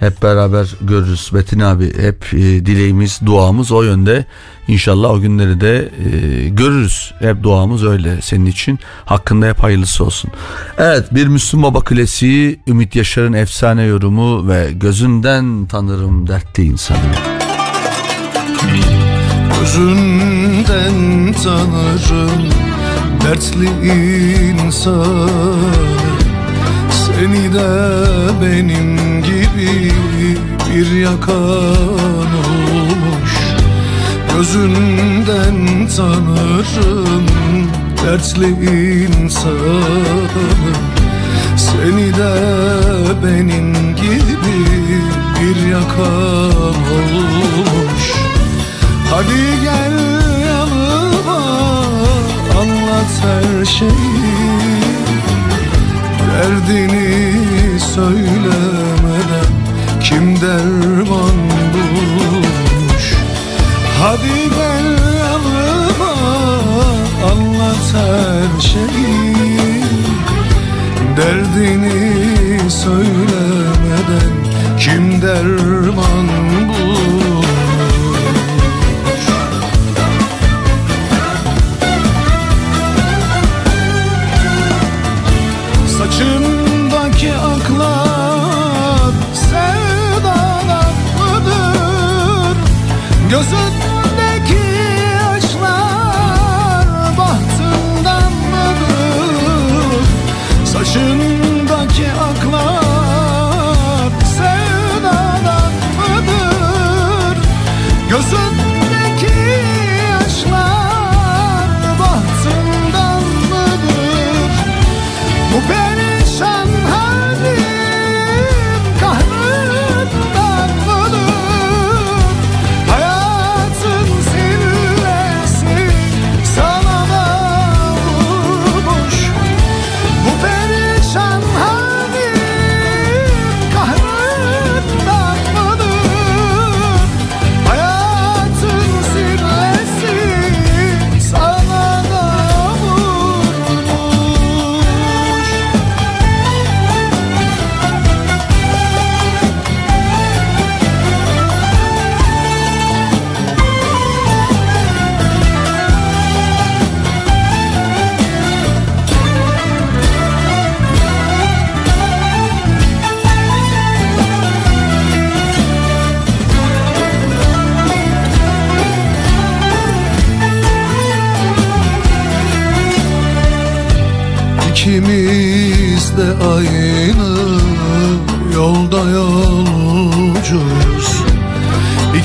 hep beraber görürüz. Metin abi hep e, dileğimiz, duamız o yönde. İnşallah o günleri de e, görürüz. Hep duamız öyle senin için. Hakkında hep hayırlısı olsun. Evet bir Müslüm Baba klasiği Ümit Yaşar'ın efsane yorumu ve gözünden tanırım dertli insanı. Gözünden tanırım dertli insanı. Seni de benim gibi bir yakan olmuş. Gözünden tanırım dertli insanı. Seni de benim gibi bir yakan olmuş Hadi gel yanıma anlat her şeyi. Derdini söylemeden kim derman bulmuş? Hadi gel yanıma anlat her şeyi. Derdini söylemeden kim derman bulmuş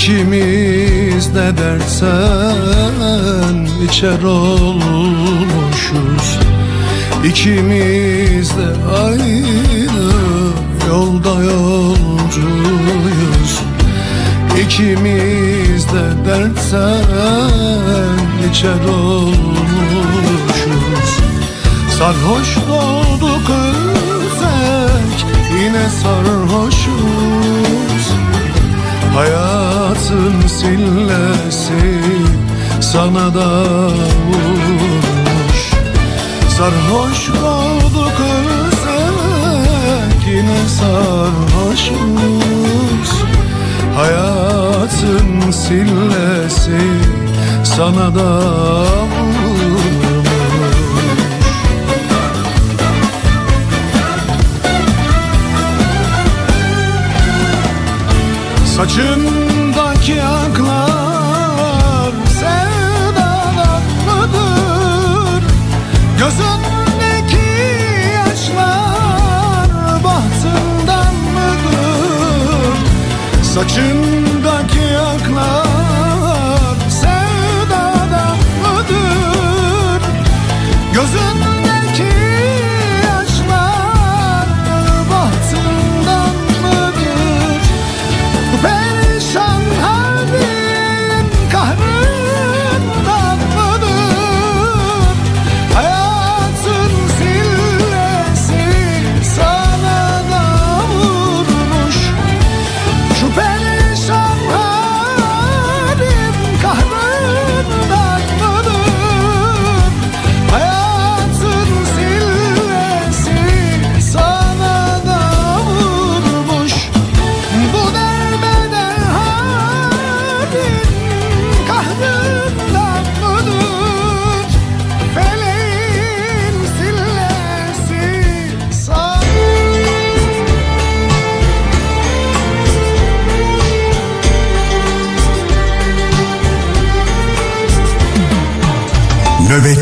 İkimiz de dersen içer olmuşuz. İkimiz de aynı yolda yolcuyuz. İkimiz de dersen içer olmuşuz. Sarhoş olduk özek yine sarhoşuz Hayatın sillesi sana da vurmuş. Sarhoş olduk özek yine sarhoşuz Hayatın sillesi sana da vurmuş Saçındaki aklar mıdır? Gözündeki yaşlar bahtından mıdır? Saçındaki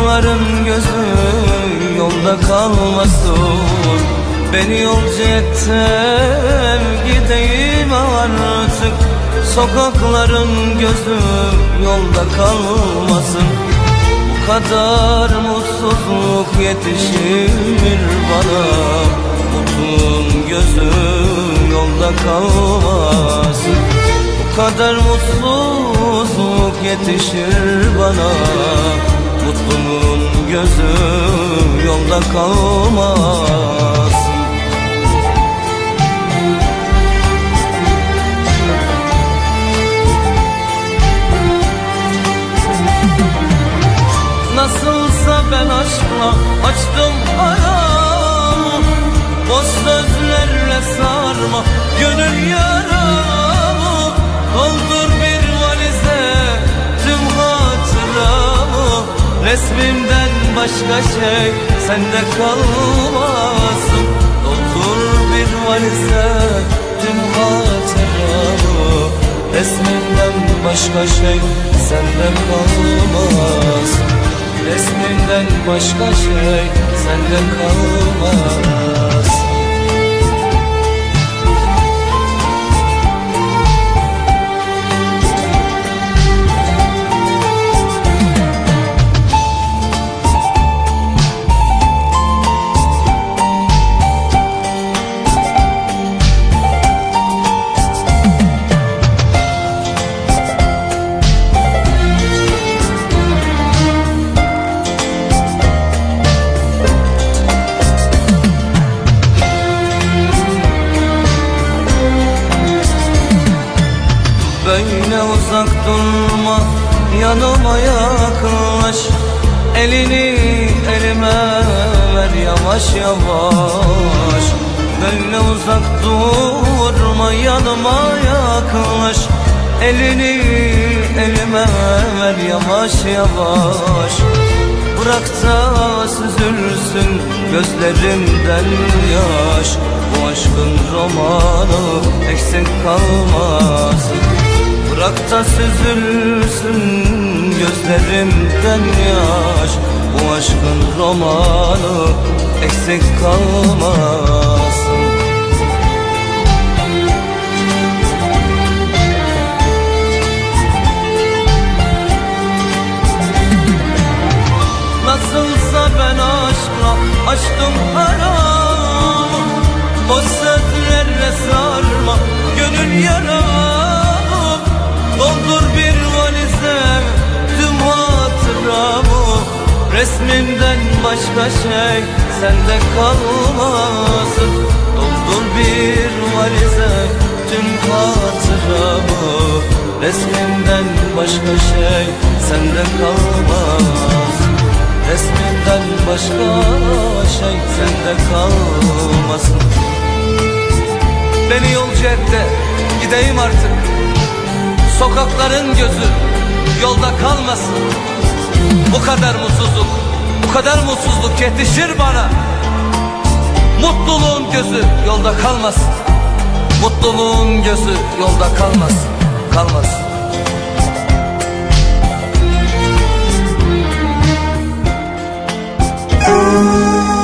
Sokakların gözü yolda kalmasın. Beni yolcu etten gideyim artık. Sokakların gözü yolda kalmasın. Bu kadar mutsuzluk yetişir bana. Mutluluğun gözü yolda kalmasın. Bu kadar mutsuzluk yetişir bana Mutluluğun gözü yolda kalmasın Nasılsa ben aşkla açtım aramı Boş sözlerle sarma Resmimden başka şey sende kalmasın. Doldur bir valize tüm hatıramı Resmimden başka şey sende kalmasın. Resminden başka şey sende kalmaz yavaş yavaş. Böyle uzak durma yanıma yaklaş. Elini elime ver yavaş yavaş. Bırak da süzülsün gözlerimden yaş. Bu aşkın romanı eksik kalmasın Bırak da süzülsün gözlerimden yaş. Bu aşkın romanı eksik kalmasın Nasılsa ben aşkla açtım haram Boş sözlerle sarma gönül yaram Doldur bir valize tüm hatıramı. Resmimden başka şey sende kalmasın. Doldur bir valize tüm hatıramı. Resmimden başka şey sende kalmasın. Resminden başka şey sende kalmasın. Beni yolcu et de gideyim artık. Sokakların gözü yolda kalmasın. Bu kadar mutsuzluk, bu kadar mutsuzluk yetişir bana. Mutluluğun gözü yolda kalmasın. Mutluluğun gözü yolda kalmasın, kalmasın. Senden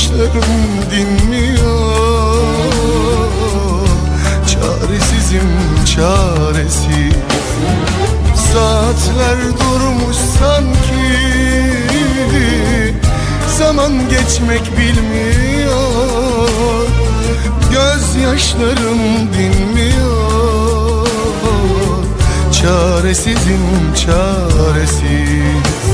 Bakışların dinmiyor. Çaresizim çaresiz. Saatler durmuş sanki. Zaman geçmek bilmiyor. Gözyaşlarım dinmiyor. Çaresizim çaresiz.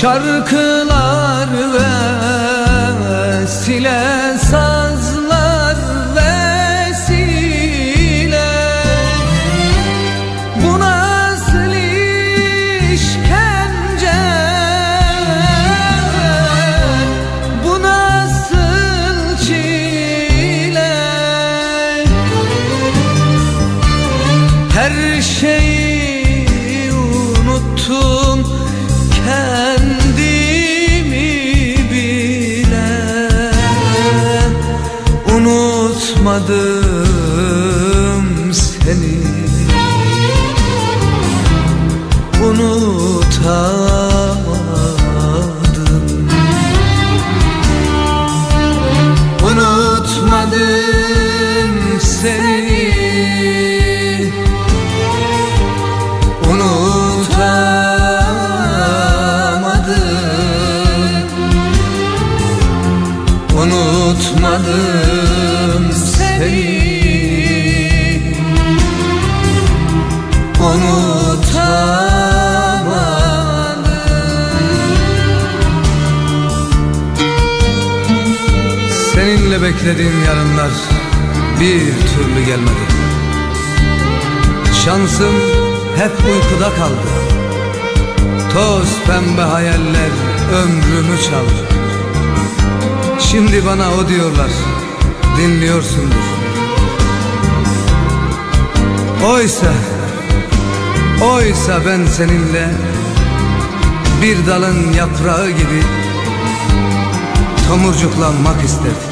Şarkılar Unutmadım bir türlü gelmedi. Şansım hep uykuda kaldı. Toz pembe hayaller ömrümü çaldı. Şimdi bana o diyorlar dinliyorsundur. Oysa Oysa ben seninle bir dalın yaprağı gibi tomurcuklanmak isterdim.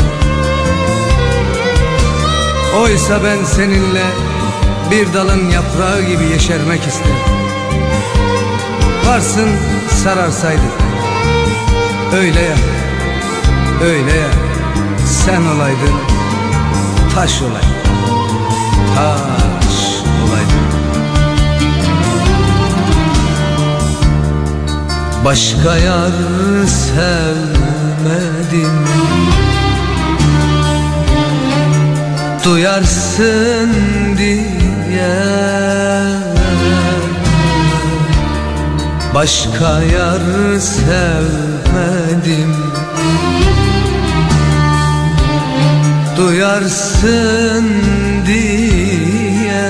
Oysa ben seninle bir dalın yaprağı gibi yeşermek isterdim. Varsın sararsaydık. Öyle ya, öyle ya. Sen olaydın, taş olaydın, taş olaydın. Başka yar sevmedim Duyarsın diye. Başka yar sevmedim. Duyarsın diye.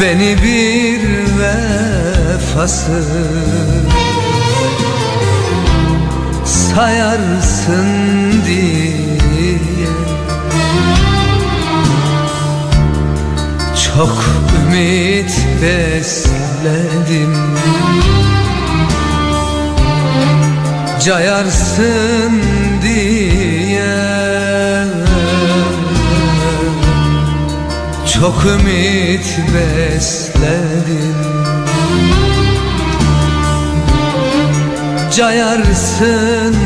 Beni bir vefasız sayarsın diye Çok ümit besledim. Cayarsın diye. Çok ümit besledim. Cayarsın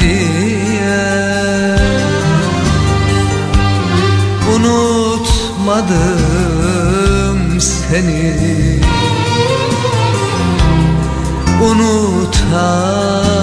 diye. Unutmadım seni. Unutamadım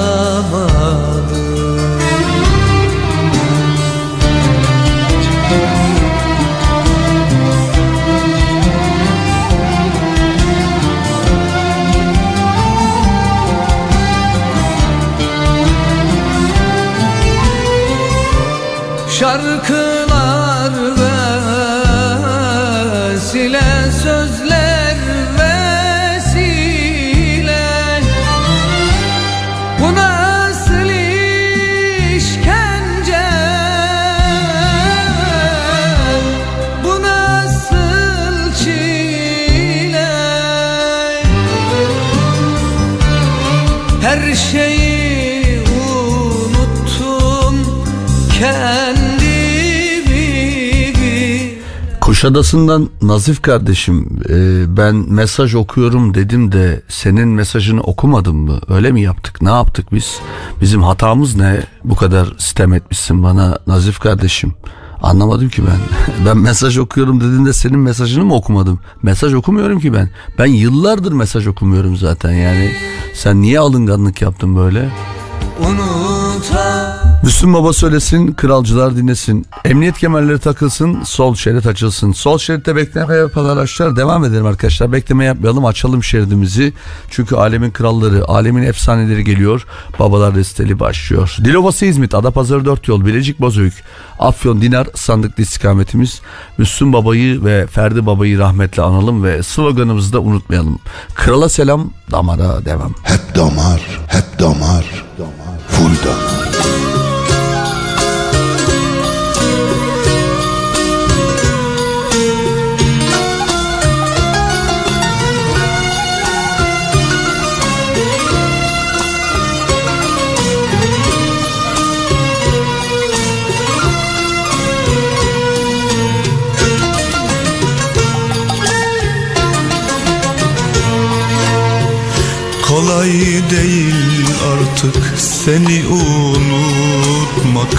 Kuşadası'ndan Nazif kardeşim e, ben mesaj okuyorum dedim de senin mesajını okumadım mı? Öyle mi yaptık? Ne yaptık biz? Bizim hatamız ne? Bu kadar sitem etmişsin bana Nazif kardeşim. Anlamadım ki ben. Ben mesaj okuyorum dediğinde senin mesajını mı okumadım? Mesaj okumuyorum ki ben. Ben yıllardır mesaj okumuyorum zaten yani. Sen niye alınganlık yaptın böyle? unutamam Müslüm Baba söylesin, kralcılar dinlesin. Emniyet kemerleri takılsın, sol şerit açılsın. Sol şeritte bekleme yapan araçlar devam edelim arkadaşlar. Bekleme yapmayalım, açalım şeridimizi. Çünkü alemin kralları, alemin efsaneleri geliyor. Babalar listeli başlıyor. Dilovası İzmit, Adapazarı 4 yol, Bilecik Bozüyük, Afyon Dinar sandıklı istikametimiz. Müslüm Baba'yı ve Ferdi Baba'yı rahmetle analım ve sloganımızı da unutmayalım. Krala selam, damara devam. Hep damar, hep damar, full damar. Değil artık seni unutmak.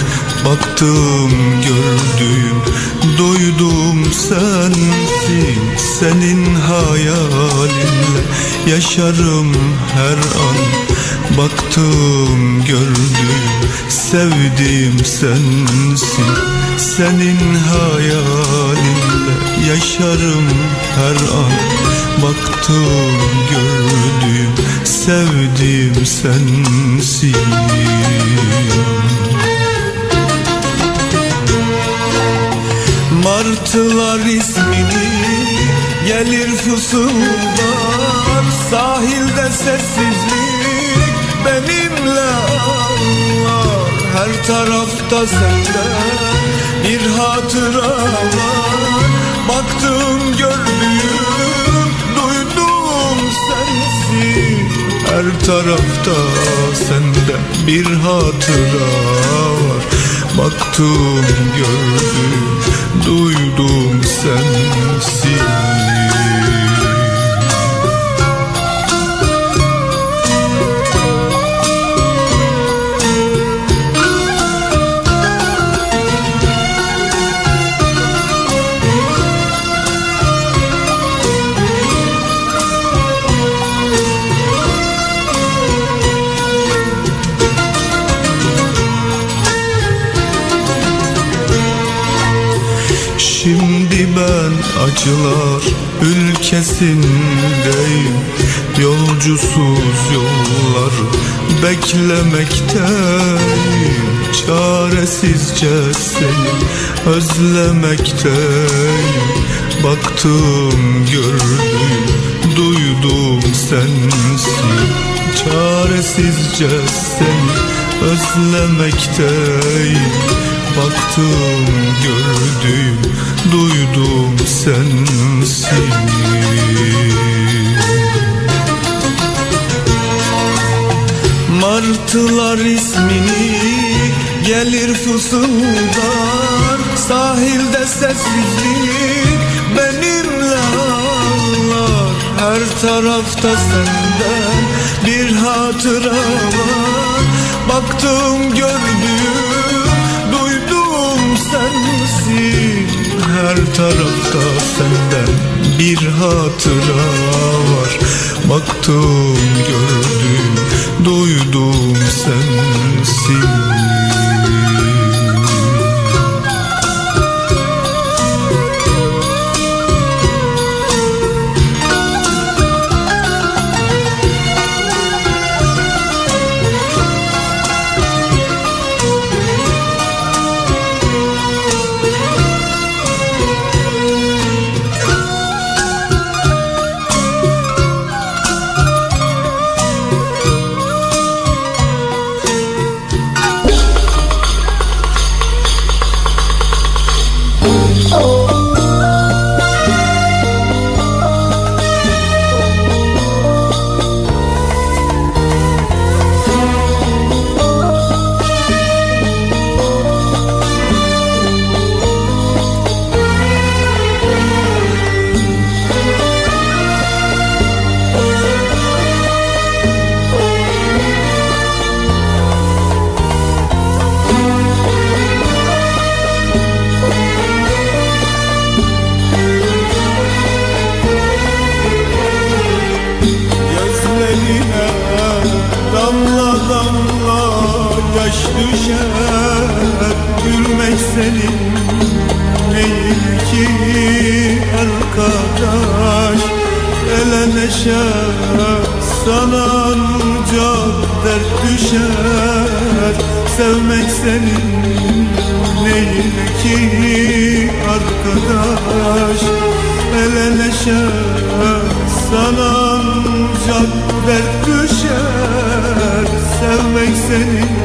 Baktım gördüğüm duydum sensin. Senin hayalinle yaşarım her an. Baktım gördüm sevdiğim sensin. Senin hayalinle yaşarım her an. Baktım gördüm sevdiğim sensin. Martılar ismini gelir fısıldar Sahilde sessizlik benimle ağlar Her tarafta sende bir hatıra var. Baktım gördüm Her tarafta sende bir hatıra var. Baktım gördüm duydum sensin acılar ülkesindeyim. Yolcusuz yollar beklemekteyim. Çaresizce seni özlemekteyim. Baktım gördüm duydum sensin. Çaresizce seni özlemekteyim. Baktım gördüm duydum sensin Martılar ismini gelir fısıldar. Sahilde sessizlik benimle ağlar. Her tarafta senden bir hatıra var. Baktım gördüm her tarafta senden bir hatıra var. Baktım gördüm duydum sensin. Sevmek senin neyine ki? Arkadaş El ele sana ancak dert düşer. Sevmek senin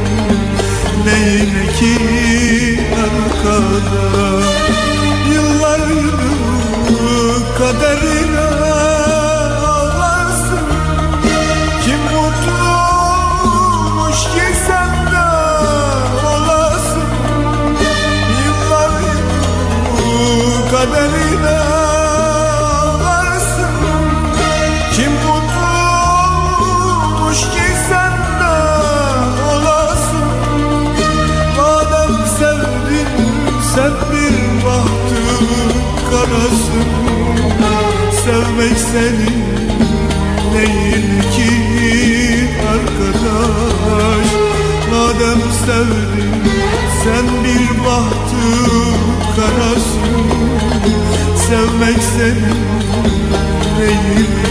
senin neyin ki arkadaş. Madem sevdin sen bir bahtı karasın Sevmek senin neyin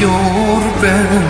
saklıyor benden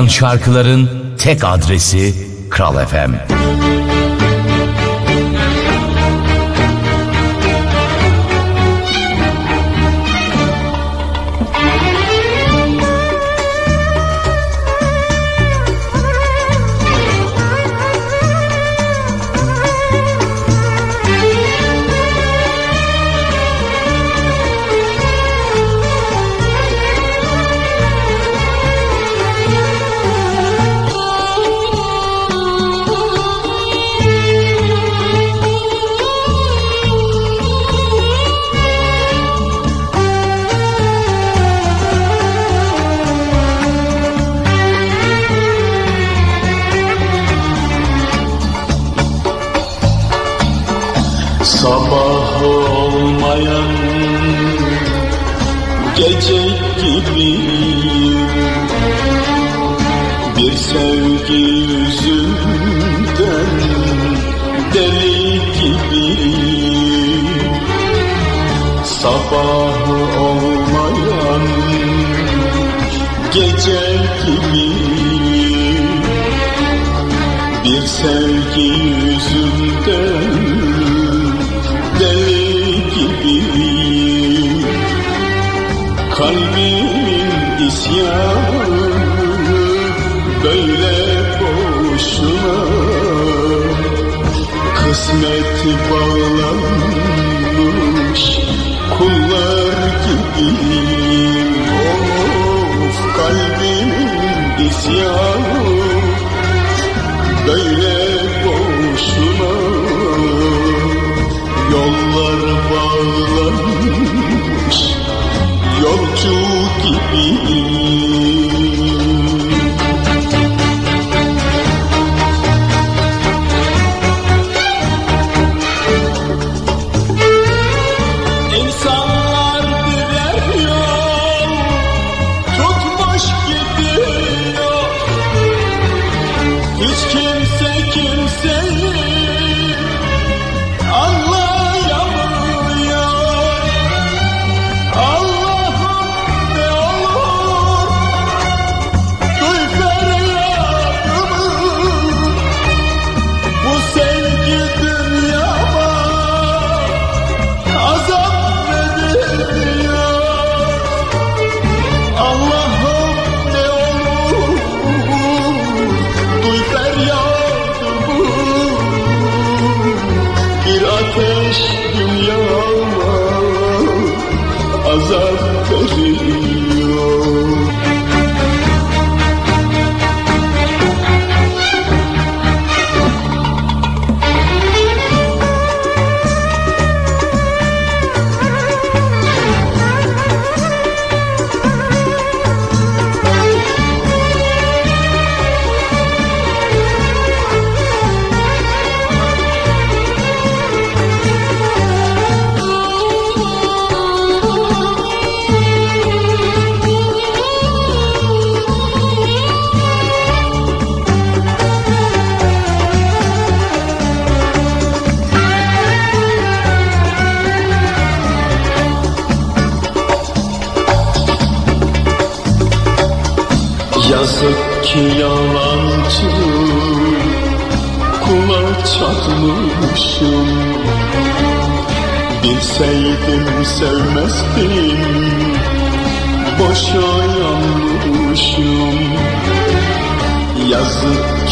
Unutulmayan şarkıların tek adresi Kral FM.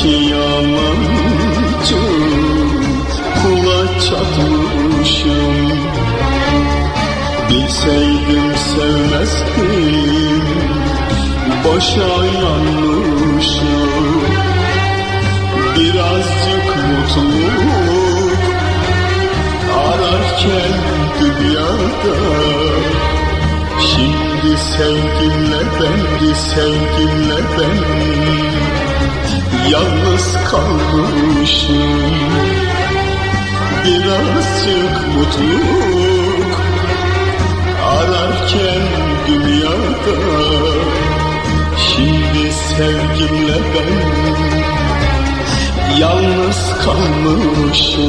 Kıyamatçı kula çatmışım. Bilseydim sevmezdim Başa yanmışım. Birazcık mutluluk Ararken dünyada Şimdi sevgimle ben, sevgimle ben yalnız kalmışım. Birazcık mutluluk. Ararken dünyada. Şimdi sevgimle ben. Yalnız kalmışım.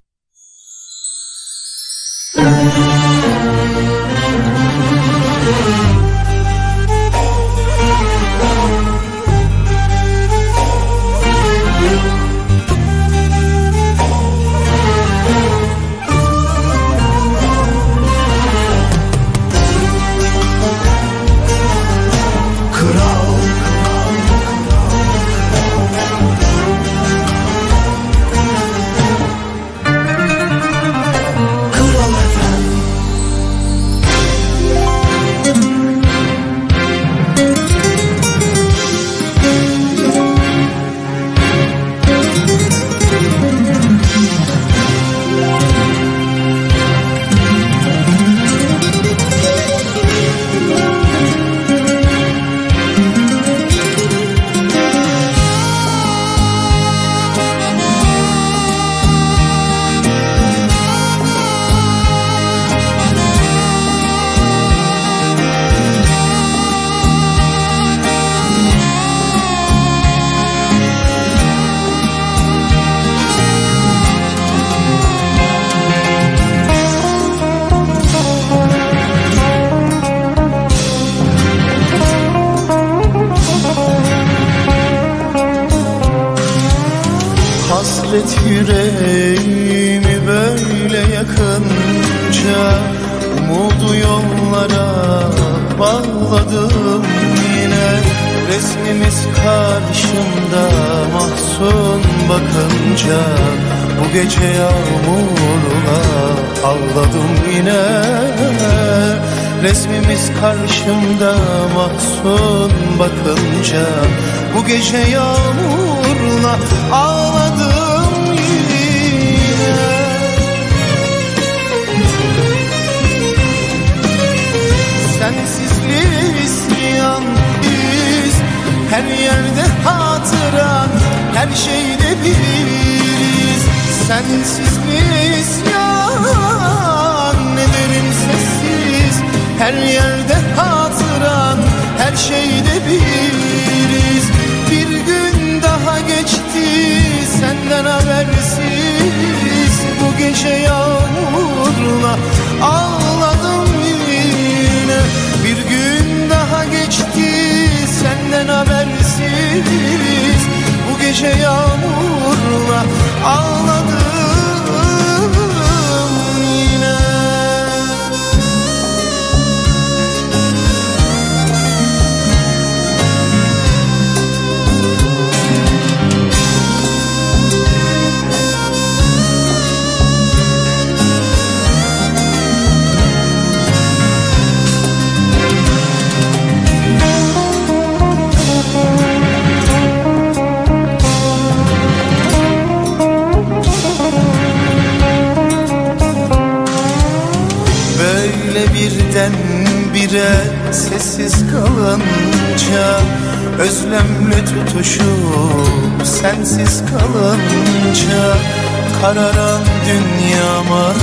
Kararan dünyama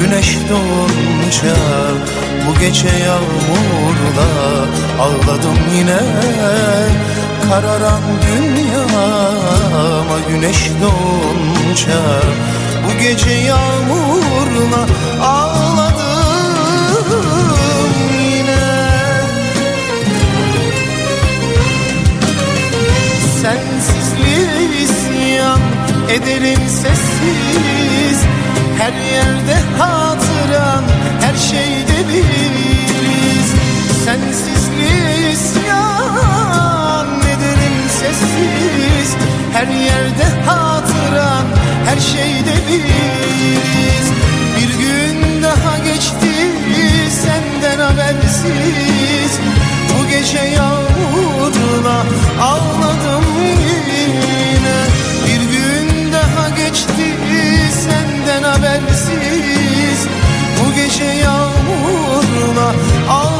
güneş doğunca Bu gece yağmurla ağladım yine. Kararan dünyama güneş doğunca Bu gece yağmurla ağladım yine. Sensizliğe isyan ederim sessiz. Her yerde hatıran her şeyde biriz. Sensizliğe isyan ederim sessiz. Her yerde hatıran her şeyde biriz. Bir gün daha geçti senden habersiz. Bu gece yağmurla ağladım yine senden habersiz Bu gece yağmurla ağladım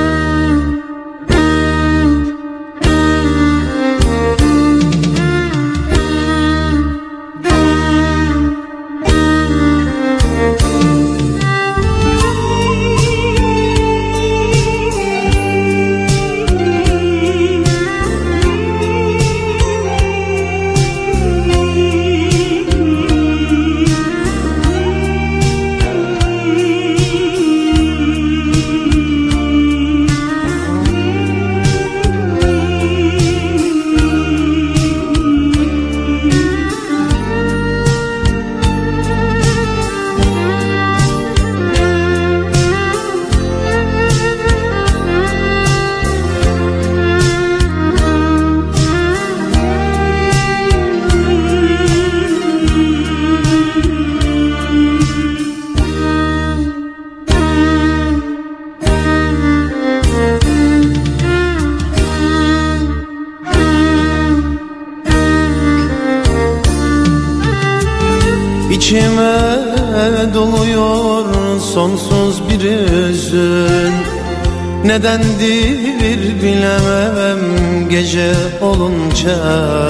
olunca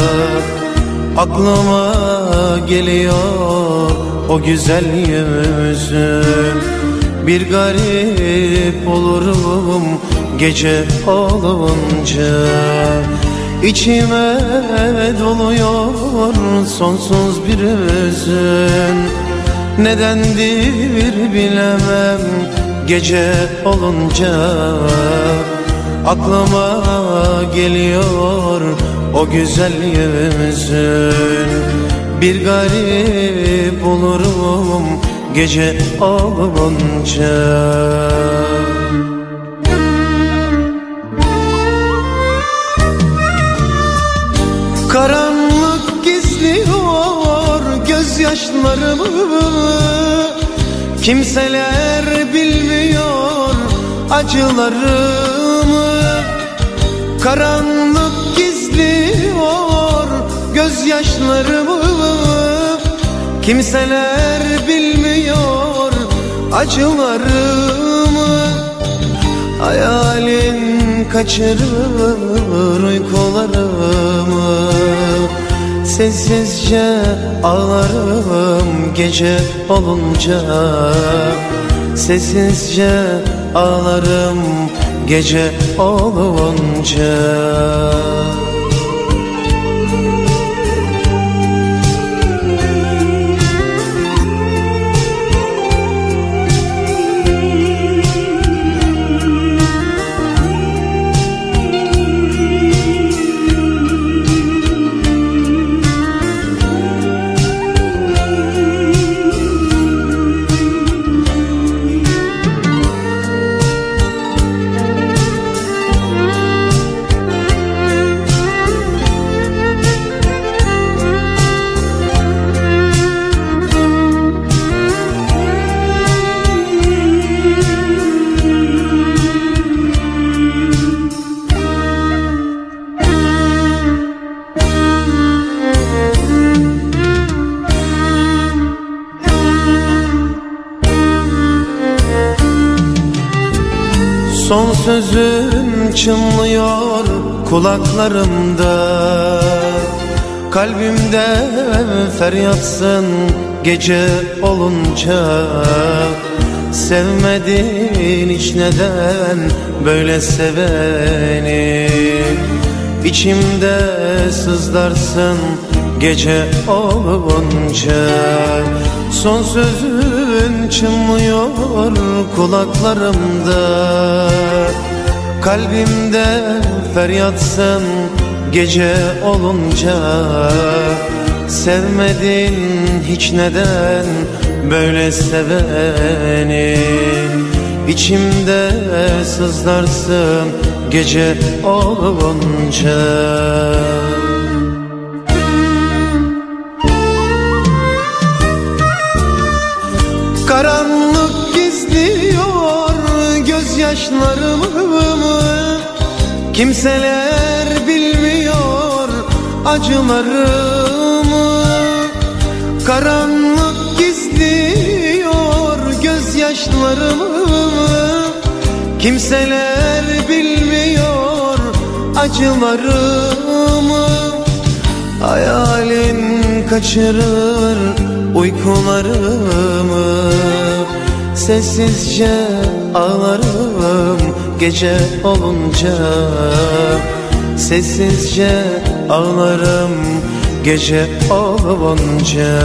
Aklıma geliyor o güzel yüzün Bir garip olurum gece olunca. İçime doluyor sonsuz bir hüzün. Nedendir bilemem gece olunca. Aklıma geliyor o güzel yüzün Bir garip olurum gece olunca. Karanlık gizliyor gözyaşlarımı. Kimseler bilmiyor acılarımı. Karanlık gözyaşlarımı Kimseler bilmiyor acılarımı. Hayalin kaçırır uykularımı. Sessizce ağlarım gece olunca. Sessizce ağlarım gece olunca sözün çınlıyor kulaklarımda. Kalbimde feryatsın gece olunca. Sevmedin hiç neden böyle seveni? İçimde sızlarsın gece olunca. Son sözün çınlıyor kulaklarımda Kalbimde feryatsın gece olunca Sevmedin hiç neden böyle seveni? İçimde sızlarsın gece olunca Kimseler bilmiyor acılarımı. Karanlık gizliyor gözyaşlarımı. Kimseler bilmiyor acılarımı. Hayalin kaçırır uykularımı. Sessizce ağlarım gece olunca Sessizce ağlarım gece olunca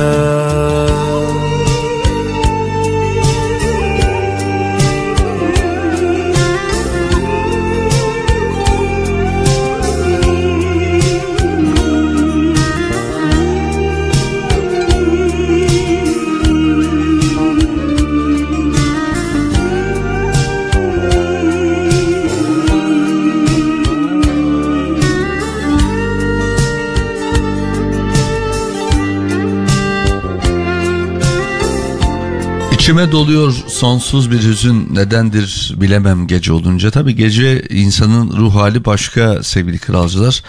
İçime doluyor sonsuz bir hüzün nedendir bilemem gece olunca. Tabi gece insanın ruh hali başka sevgili kralcılar.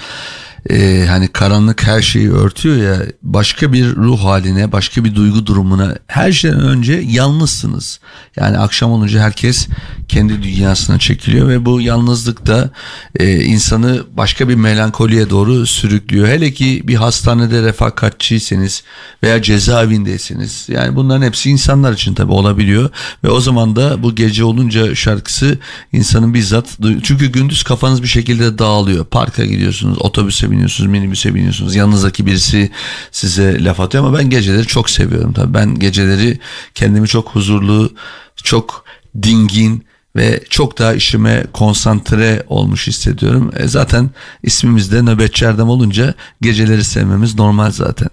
e, hani karanlık her şeyi örtüyor ya başka bir ruh haline başka bir duygu durumuna her şeyden önce yalnızsınız. Yani akşam olunca herkes kendi dünyasına çekiliyor ve bu yalnızlıkta e, insanı başka bir melankoliye doğru sürüklüyor. Hele ki bir hastanede refakatçiyseniz veya cezaevindeyseniz yani bunların hepsi insanlar için tabi olabiliyor ve o zaman da bu gece olunca şarkısı insanın bizzat çünkü gündüz kafanız bir şekilde dağılıyor. Parka gidiyorsunuz, otobüse biniyorsunuz, minibüse biniyorsunuz. Yanınızdaki birisi size laf atıyor ama ben geceleri çok seviyorum tabi. Ben geceleri kendimi çok huzurlu, çok dingin ve çok daha işime konsantre olmuş hissediyorum. E zaten ismimiz de nöbetçi Erdem olunca geceleri sevmemiz normal zaten.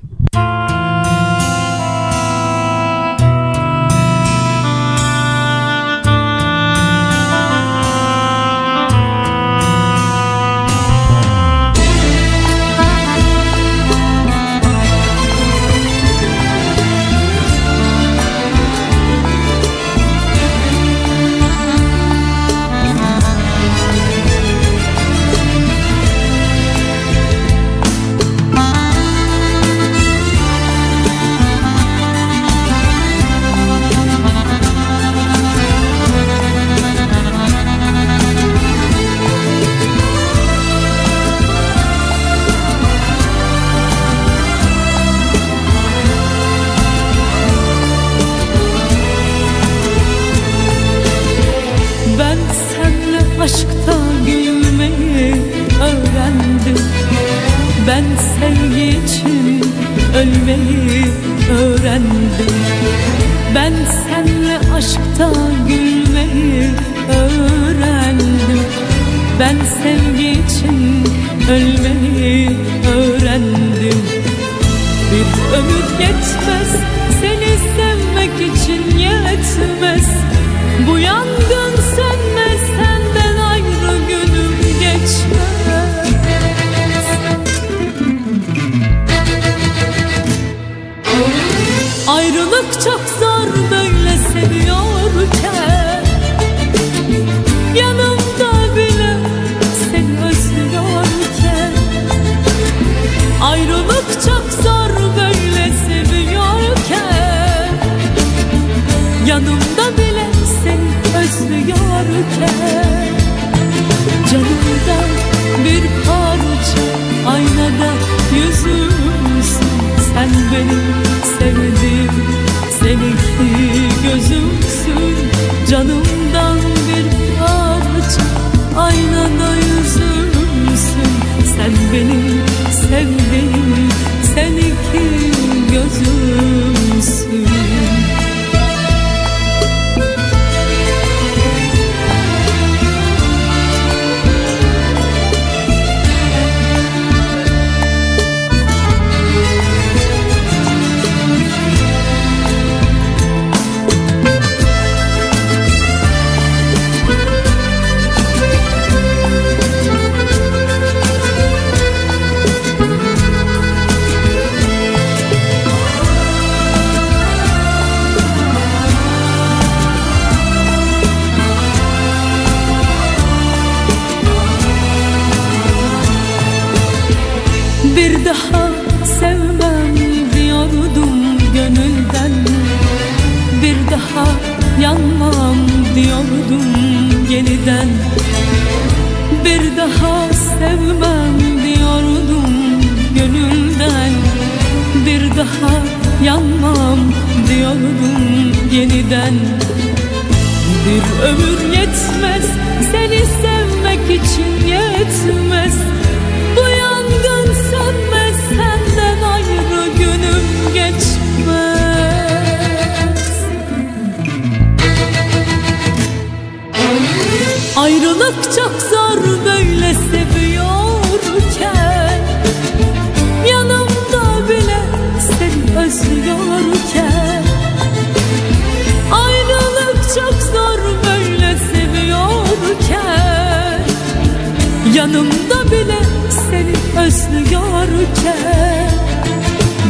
Özlüyorken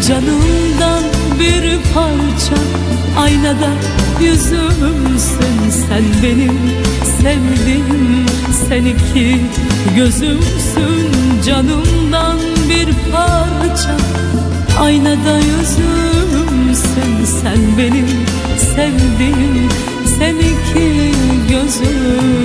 Canımdan bir parça aynada yüzümsün Sen benim. Sevdiğim seninki gözümsün. Canımdan bir parça Aynada yüzümsün sen benim. Sevdiğim Sen iki gözümsün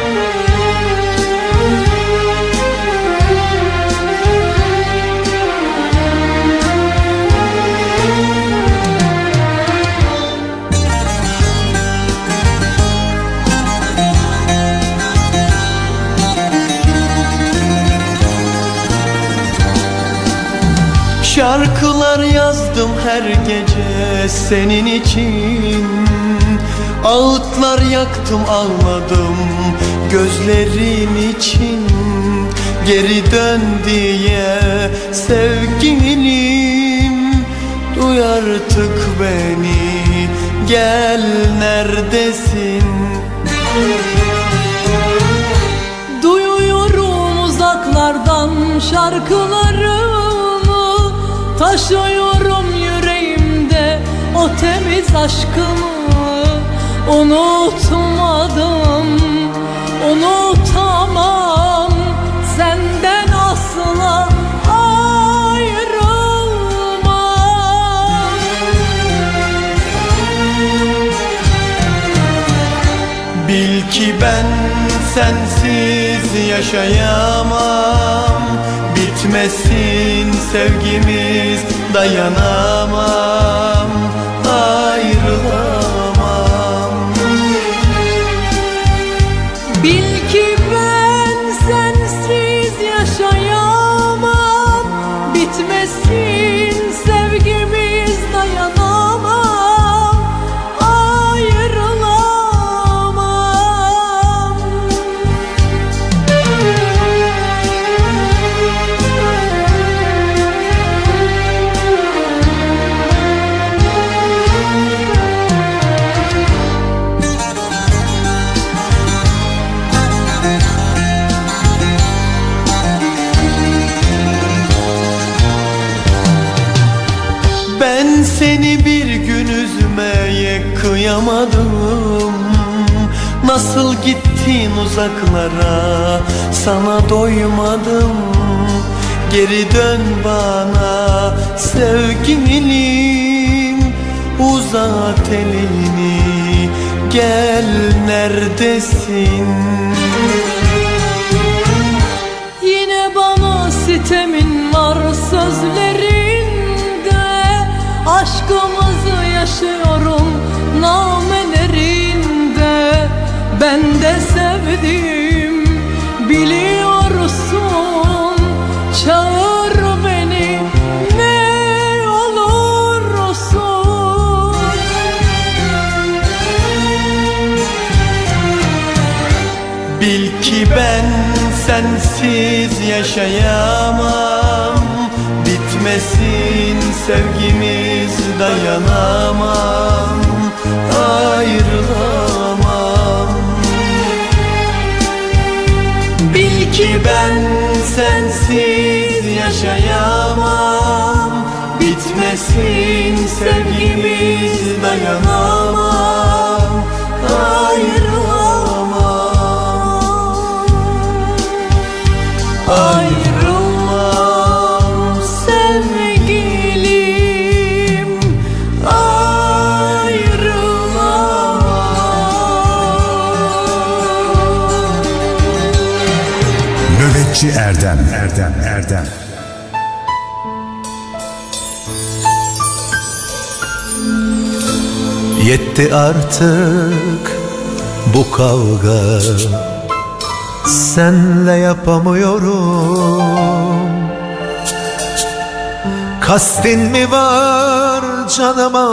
Şarkılar yazdım her gece senin için. Ağıtlar yaktım ağladım gözlerin için. Geri dön diye sevgilim Duy artık beni gel neredesin? Duyuyorum uzaklardan şarkılarımı Taşıyorum yüreğimde o temiz aşkımı. Unutmadım, unutamam. Senden asla ayrılmam. Bil ki ben sensiz yaşayamam Bitmesin sevgimiz dayanamam uzaklara. Sana doymadım Geri dön bana. Sevgilim Uzat elini. Gel neredesin yaşayamam. Bitmesin sevgimiz dayanamam. Ayrılamam. Bil ki ben sensiz yaşayamam. Bitmesin sevgimiz dayanamam Yetti artık bu kavga. Senle yapamıyorum. Kastin mi var canıma?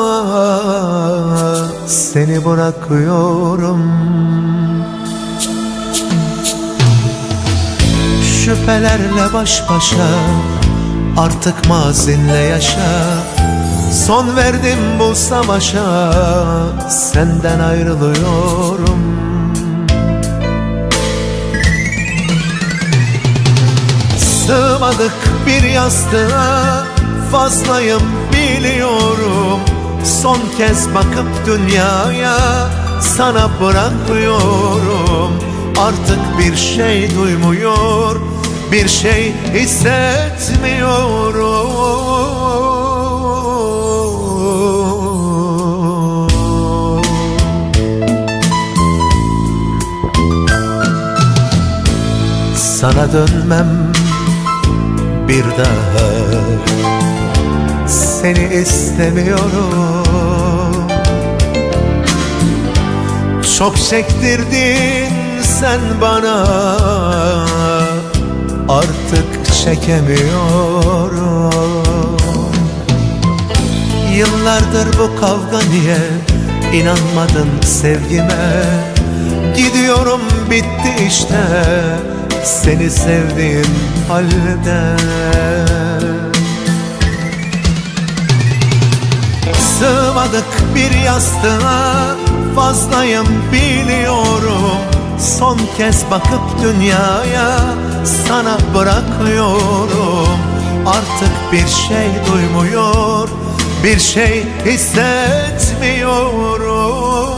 Seni bırakıyorum. Şüphelerle baş başa Artık mazinle yaşa Son verdim bu savaşa Senden ayrılıyorum. Sığmadık bir yastığa Fazlayım biliyorum. Son kez bakıp dünyaya Sana bırakıyorum. Artık bir şey duymuyor Bir şey hissetmiyorum Sana dönmem bir daha. Seni istemiyorum. Çok çektirdin sen bana. Artık çekemiyorum. Yıllardır bu kavga niye? İnanmadın sevgime. Gidiyorum bitti işte seni sevdiğim halde Sığmadık bir yastığa fazlayım biliyorum. Son kez bakıp dünyaya sana bırakıyorum. Artık bir şey duymuyor bir şey hissetmiyorum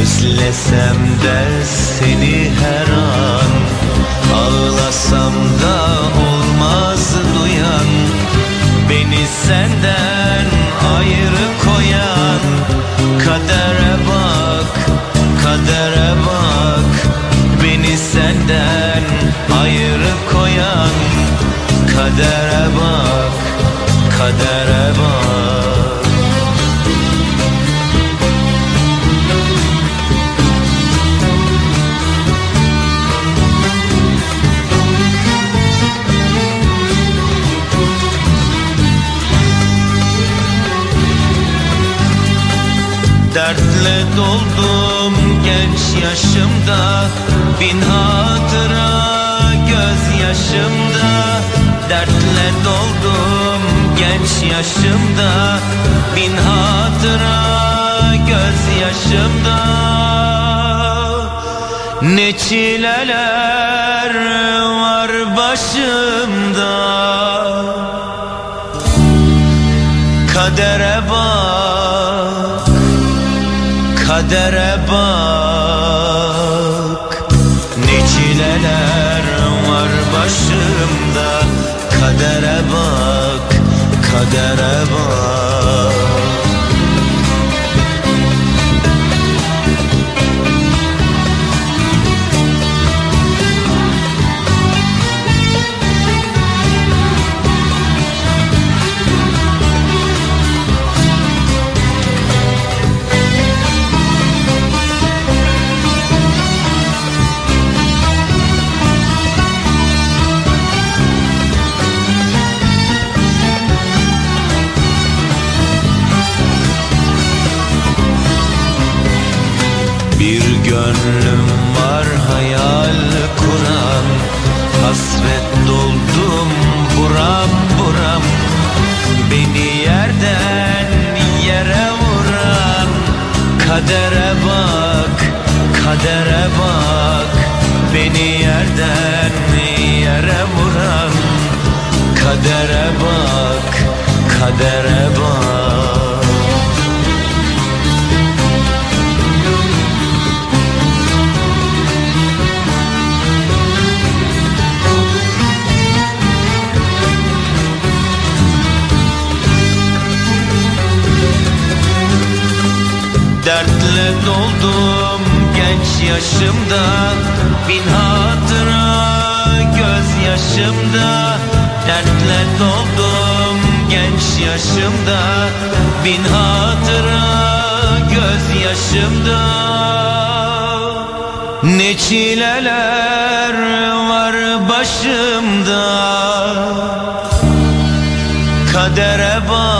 Özlesem de seni her an Ağlasam da olmaz duyan. Beni senden ayrı koyan Kadere bak, kadere bak. Beni senden ayrı koyan Kadere bak, kadere doldum genç yaşımda. Bin hatıra göz yaşımda. Dertle doldum genç yaşımda. Bin hatıra göz yaşımda. Ne çileler var başımda kadere kadere bak Beni yerden yere vuran? Kadere bak, kadere bak. Dertle doldum genç yaşımda Bin hatıra gözyaşımda Dertle doldum genç yaşımda Bin hatıra gözyaşımda Ne çileler var başımda Kadere bak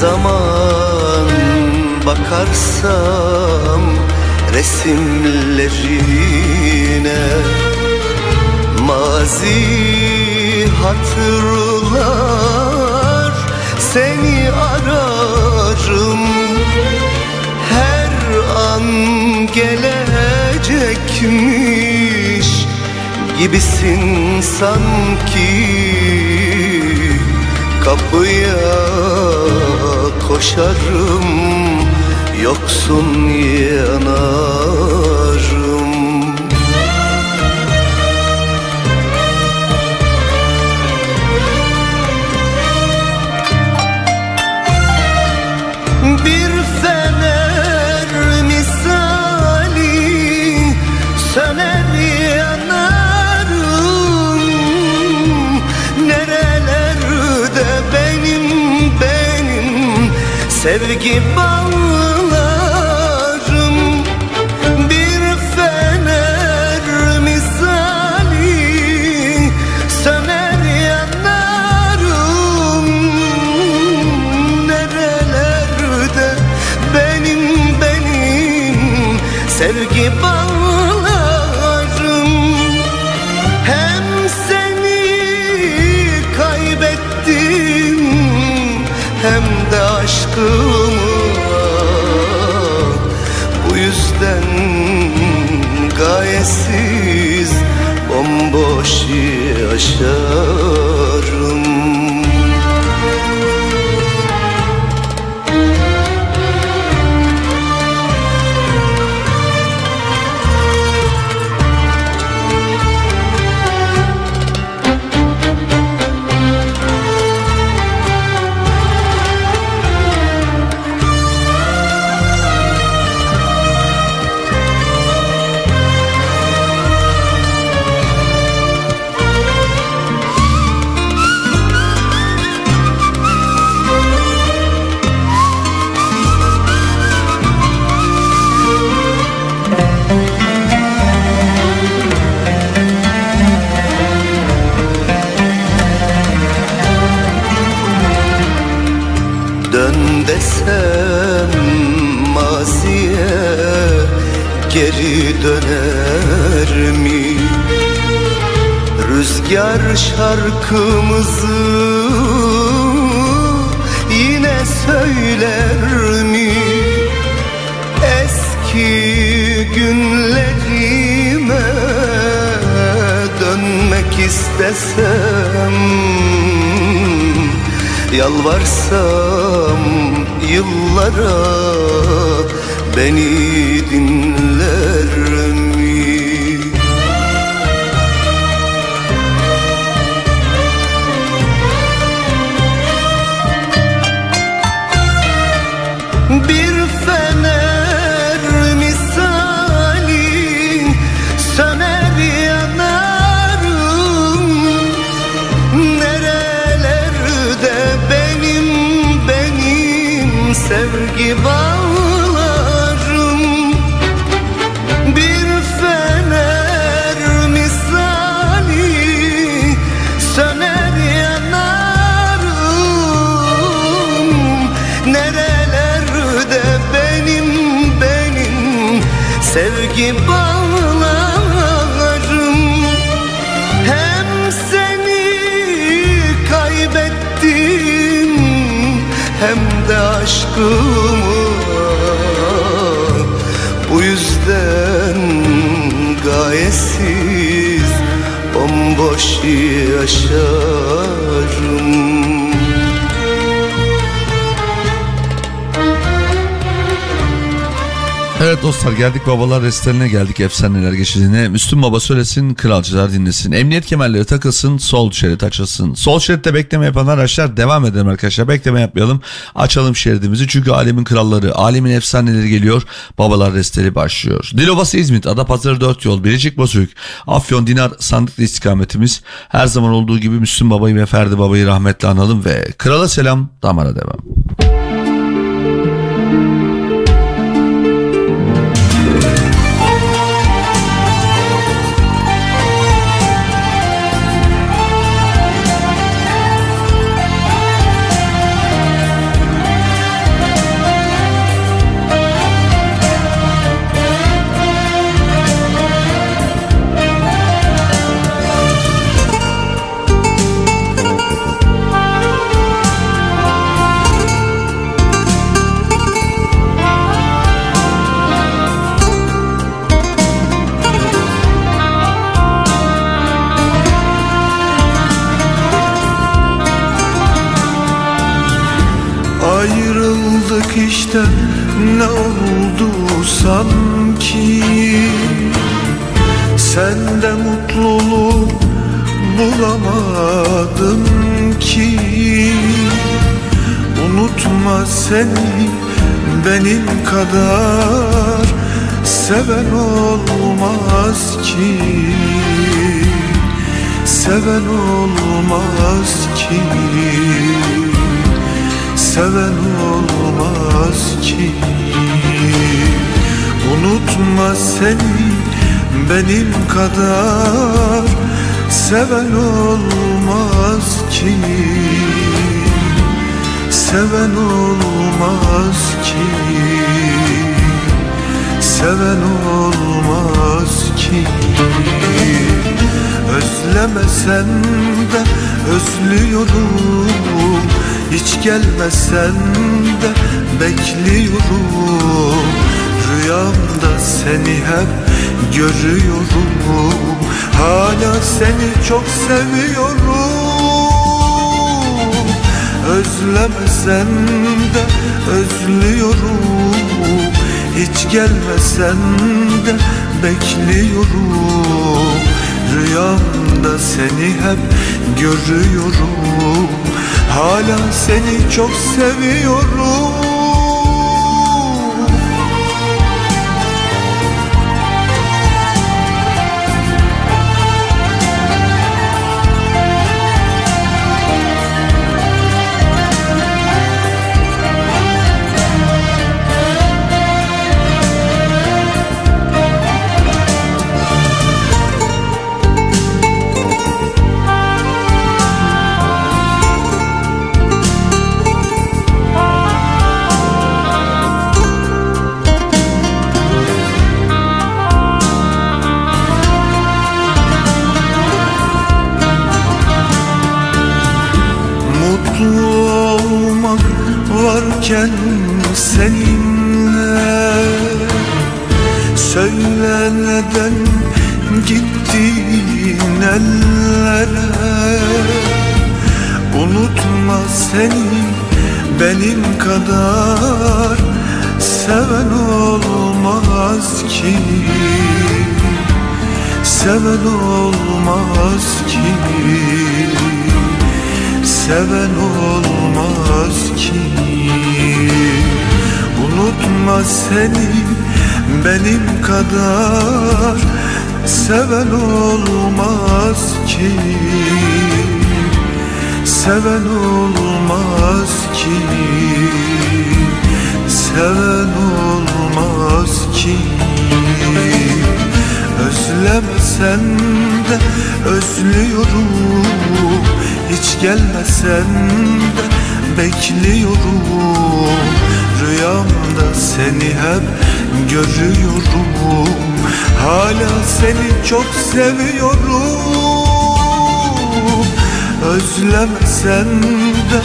zaman bakarsam resimlerine Mazi hatırlar. Seni ararım. Her an gelecekmiş gibisin sanki Kapıya koşarım Yoksun yanarım sevgi bağlarım yaşarım döner mi? Rüzgar şarkımızı yine söyler mi? Eski günlerime dönmek istesem Yalvarsam yıllara beni dinler sevgi bağlarım. Hem seni kaybettim hem de aşkımı. Bu yüzden gayesiz bomboş yaşarım Evet dostlar geldik babalar restaurantına geldik efsaneler geçişine. Müslüm Baba söylesin kralcılar dinlesin. Emniyet kemerleri takılsın sol şerit açılsın. Sol şeritte bekleme yapan araçlar devam edelim arkadaşlar. Bekleme yapmayalım. Açalım şeridimizi çünkü alemin kralları, alemin efsaneleri geliyor. Babalar resteli başlıyor. Dilovası İzmit, Adapazarı 4 yol, Biricik Bozüyük, Afyon Dinar sandıklı istikametimiz. Her zaman olduğu gibi Müslüm Baba'yı ve Ferdi Baba'yı rahmetle analım ve krala selam damara devam. İşte ne oldu sanki? Sende mutluluk bulamadım ki. Unutma seni benim kadar Seven olmaz ki. Seven olmaz ki Seven olmaz ki. Unutma seni benim kadar Seven olmaz ki. Seven olmaz ki. Seven olmaz ki. Özlemesen de özlüyorum Hiç gelmesen de bekliyorum. Rüyamda seni hep görüyorum. Hala seni çok seviyorum. Özlemesen de özlüyorum. Hiç gelmesen de bekliyorum. Rüyamda seni hep görüyorum. Hala seni çok seviyorum seni benim kadar Seven olmaz ki. Seven olmaz ki. Seven olmaz ki. Özlemesen de özlüyorum. Hiç gelmesen de bekliyorum Rüyamda seni hep görüyorum. Hala seni çok seviyorum. Özlemesen de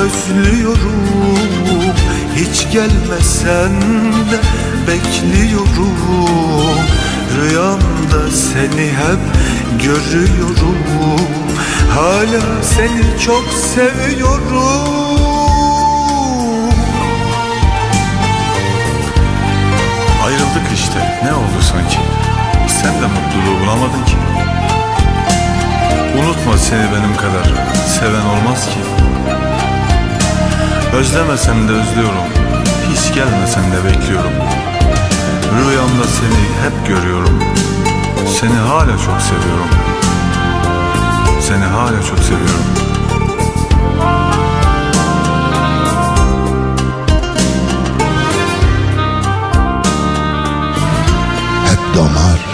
özlüyorum. Hiç gelmesen de bekliyorum. Rüyamda seni hep görüyorum. Hala seni çok seviyorum ne oldu sanki? Sen de mutluluğu bulamadın ki. Unutma seni benim kadar. Seven olmaz ki. Özlemesen de özlüyorum. Hiç gelmesen de bekliyorum. Rüyamda seni hep görüyorum. Seni hala çok seviyorum. Seni hala çok seviyorum Hep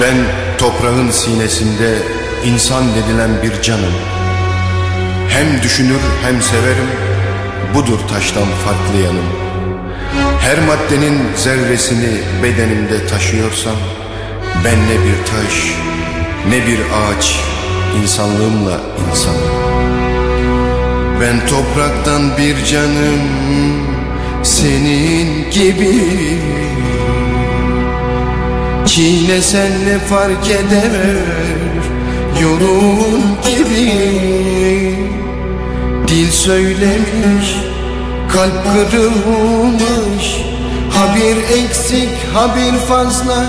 Ben toprağın sinesinde insan dedilen bir canım. Hem düşünür hem severim Budur taştan farklı yanım. Her maddenin zerresini bedenimde taşıyorsam Ben ne bir taş ne bir ağaç insanlığımla insanım. Ben topraktan bir canım senin gibi Çiğnesen ne fark eder Yolun gibi. Dil söylemiş Kalp kırılmış. Ha bir eksik ha bir fazla.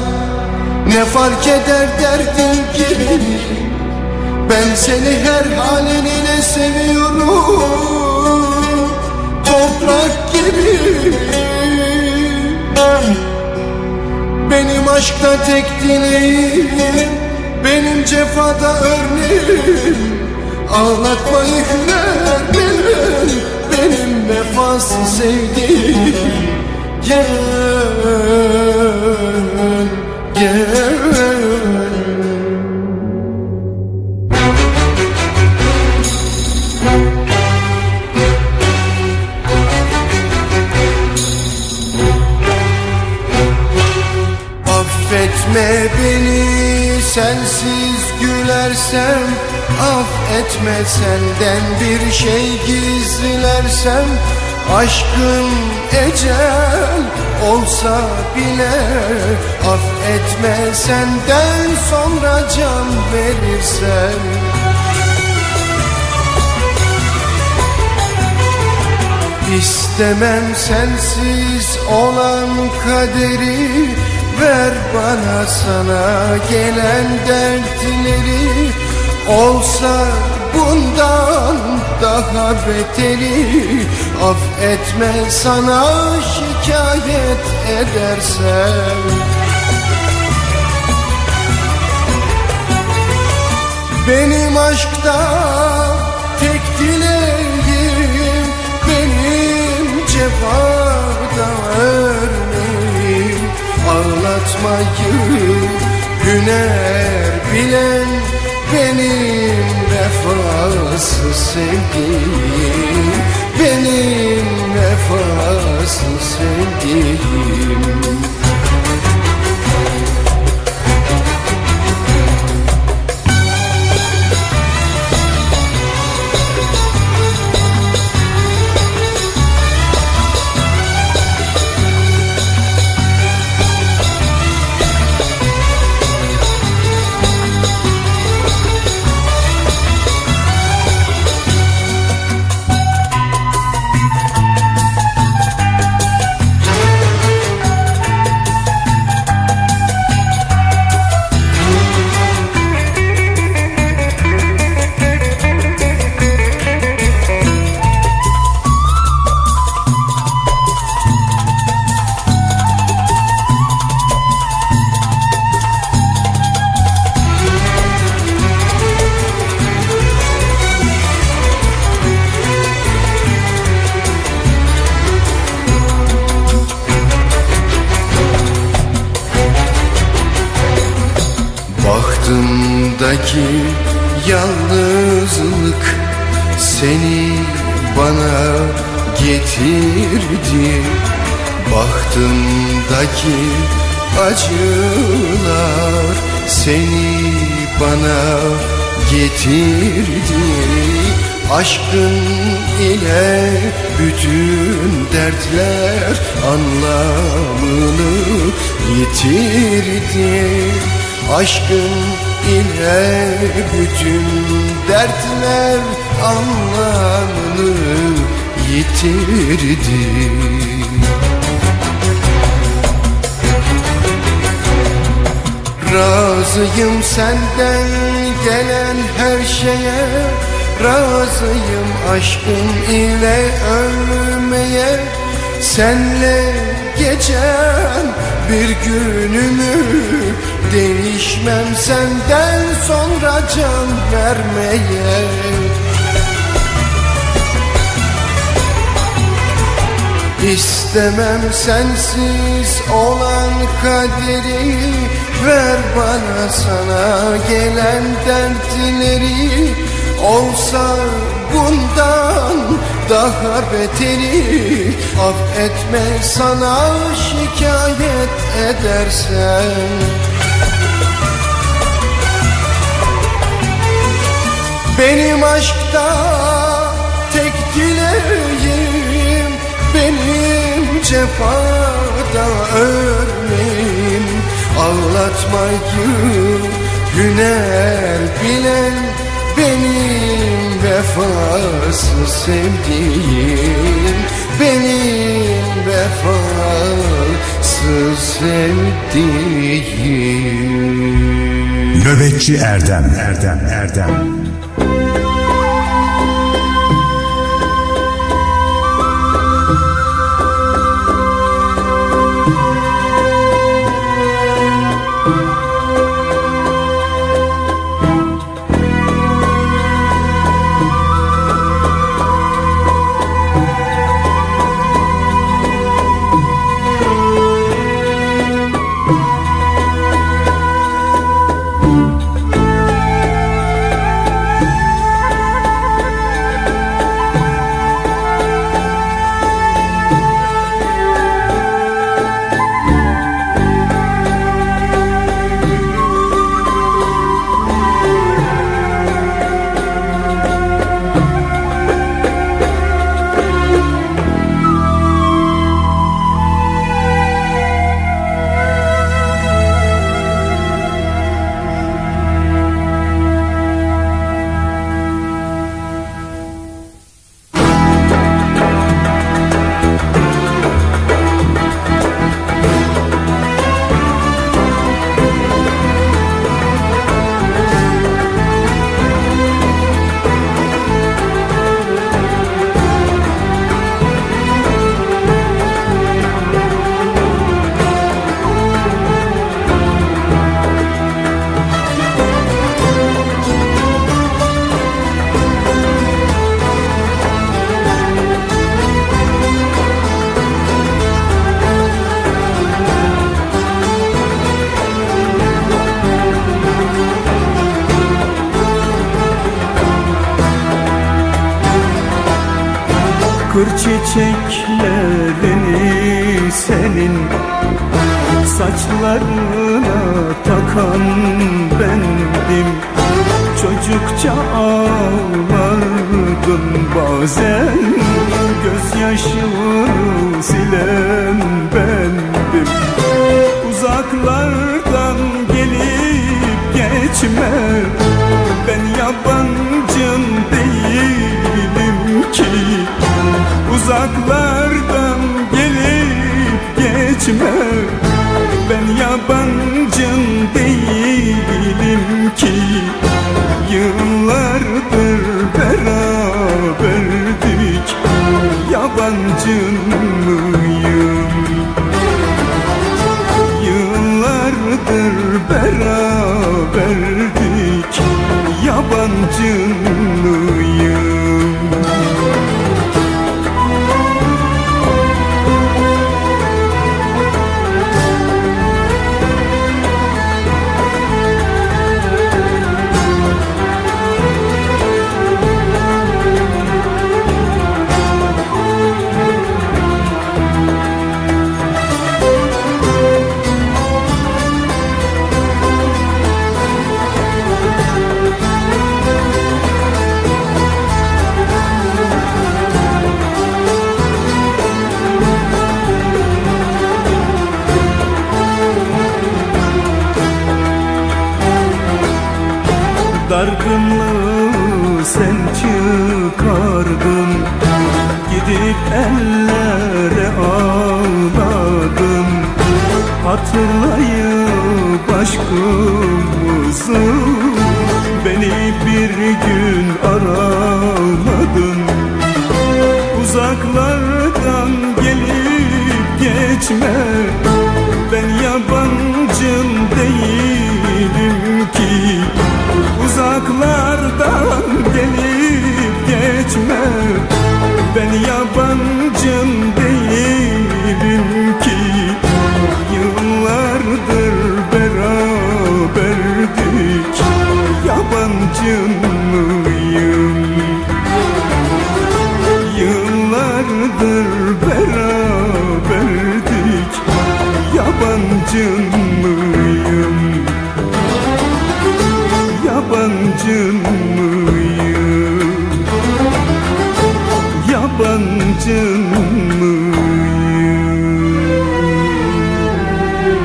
Ne fark eder derdin gibi Ben seni her halinle seviyorum? Toprak gibi benim aşkta tek dileğim Benim cefada örneğim. Ağlatma yükler benim Benim vefasız sevdiğim Gel Gel Affetme beni sensiz gülersem Affetme senden bir şey gizlersem Aşkın ecel olsa bile Affetme senden sonra can verirsem. İstemem sensiz olan kaderi Ver bana sana gelen dertleri. Olsa bundan daha beteri. Affetme sana şikayet edersem. Benim aşkta tek dileğim Benim cefada Ağlatmayı hüner bilen Benim vefasız sevdiğim Benim vefasız sevdiğim dertler anlamını yitirdi. Aşkın ile bütün dertler anlamını yitirdi. Razıyım senden gelen her şeye. Razıyım aşkın ile ölmeye Senle geçen bir günümü Değişmem senden sonra can vermeye. İstemem sensiz olan kaderi Ver bana sana gelen dertleri. Olsa bundan daha beteri Affetme sana şikayet edersen. Benim aşkta tek dileğim Benim cefada ölmeyim Ağlatmayı hüner bilen Benim vefasız sevdiğim Benim vefasız sevdiğim. Nöbetçi Erdem Erdem Erdem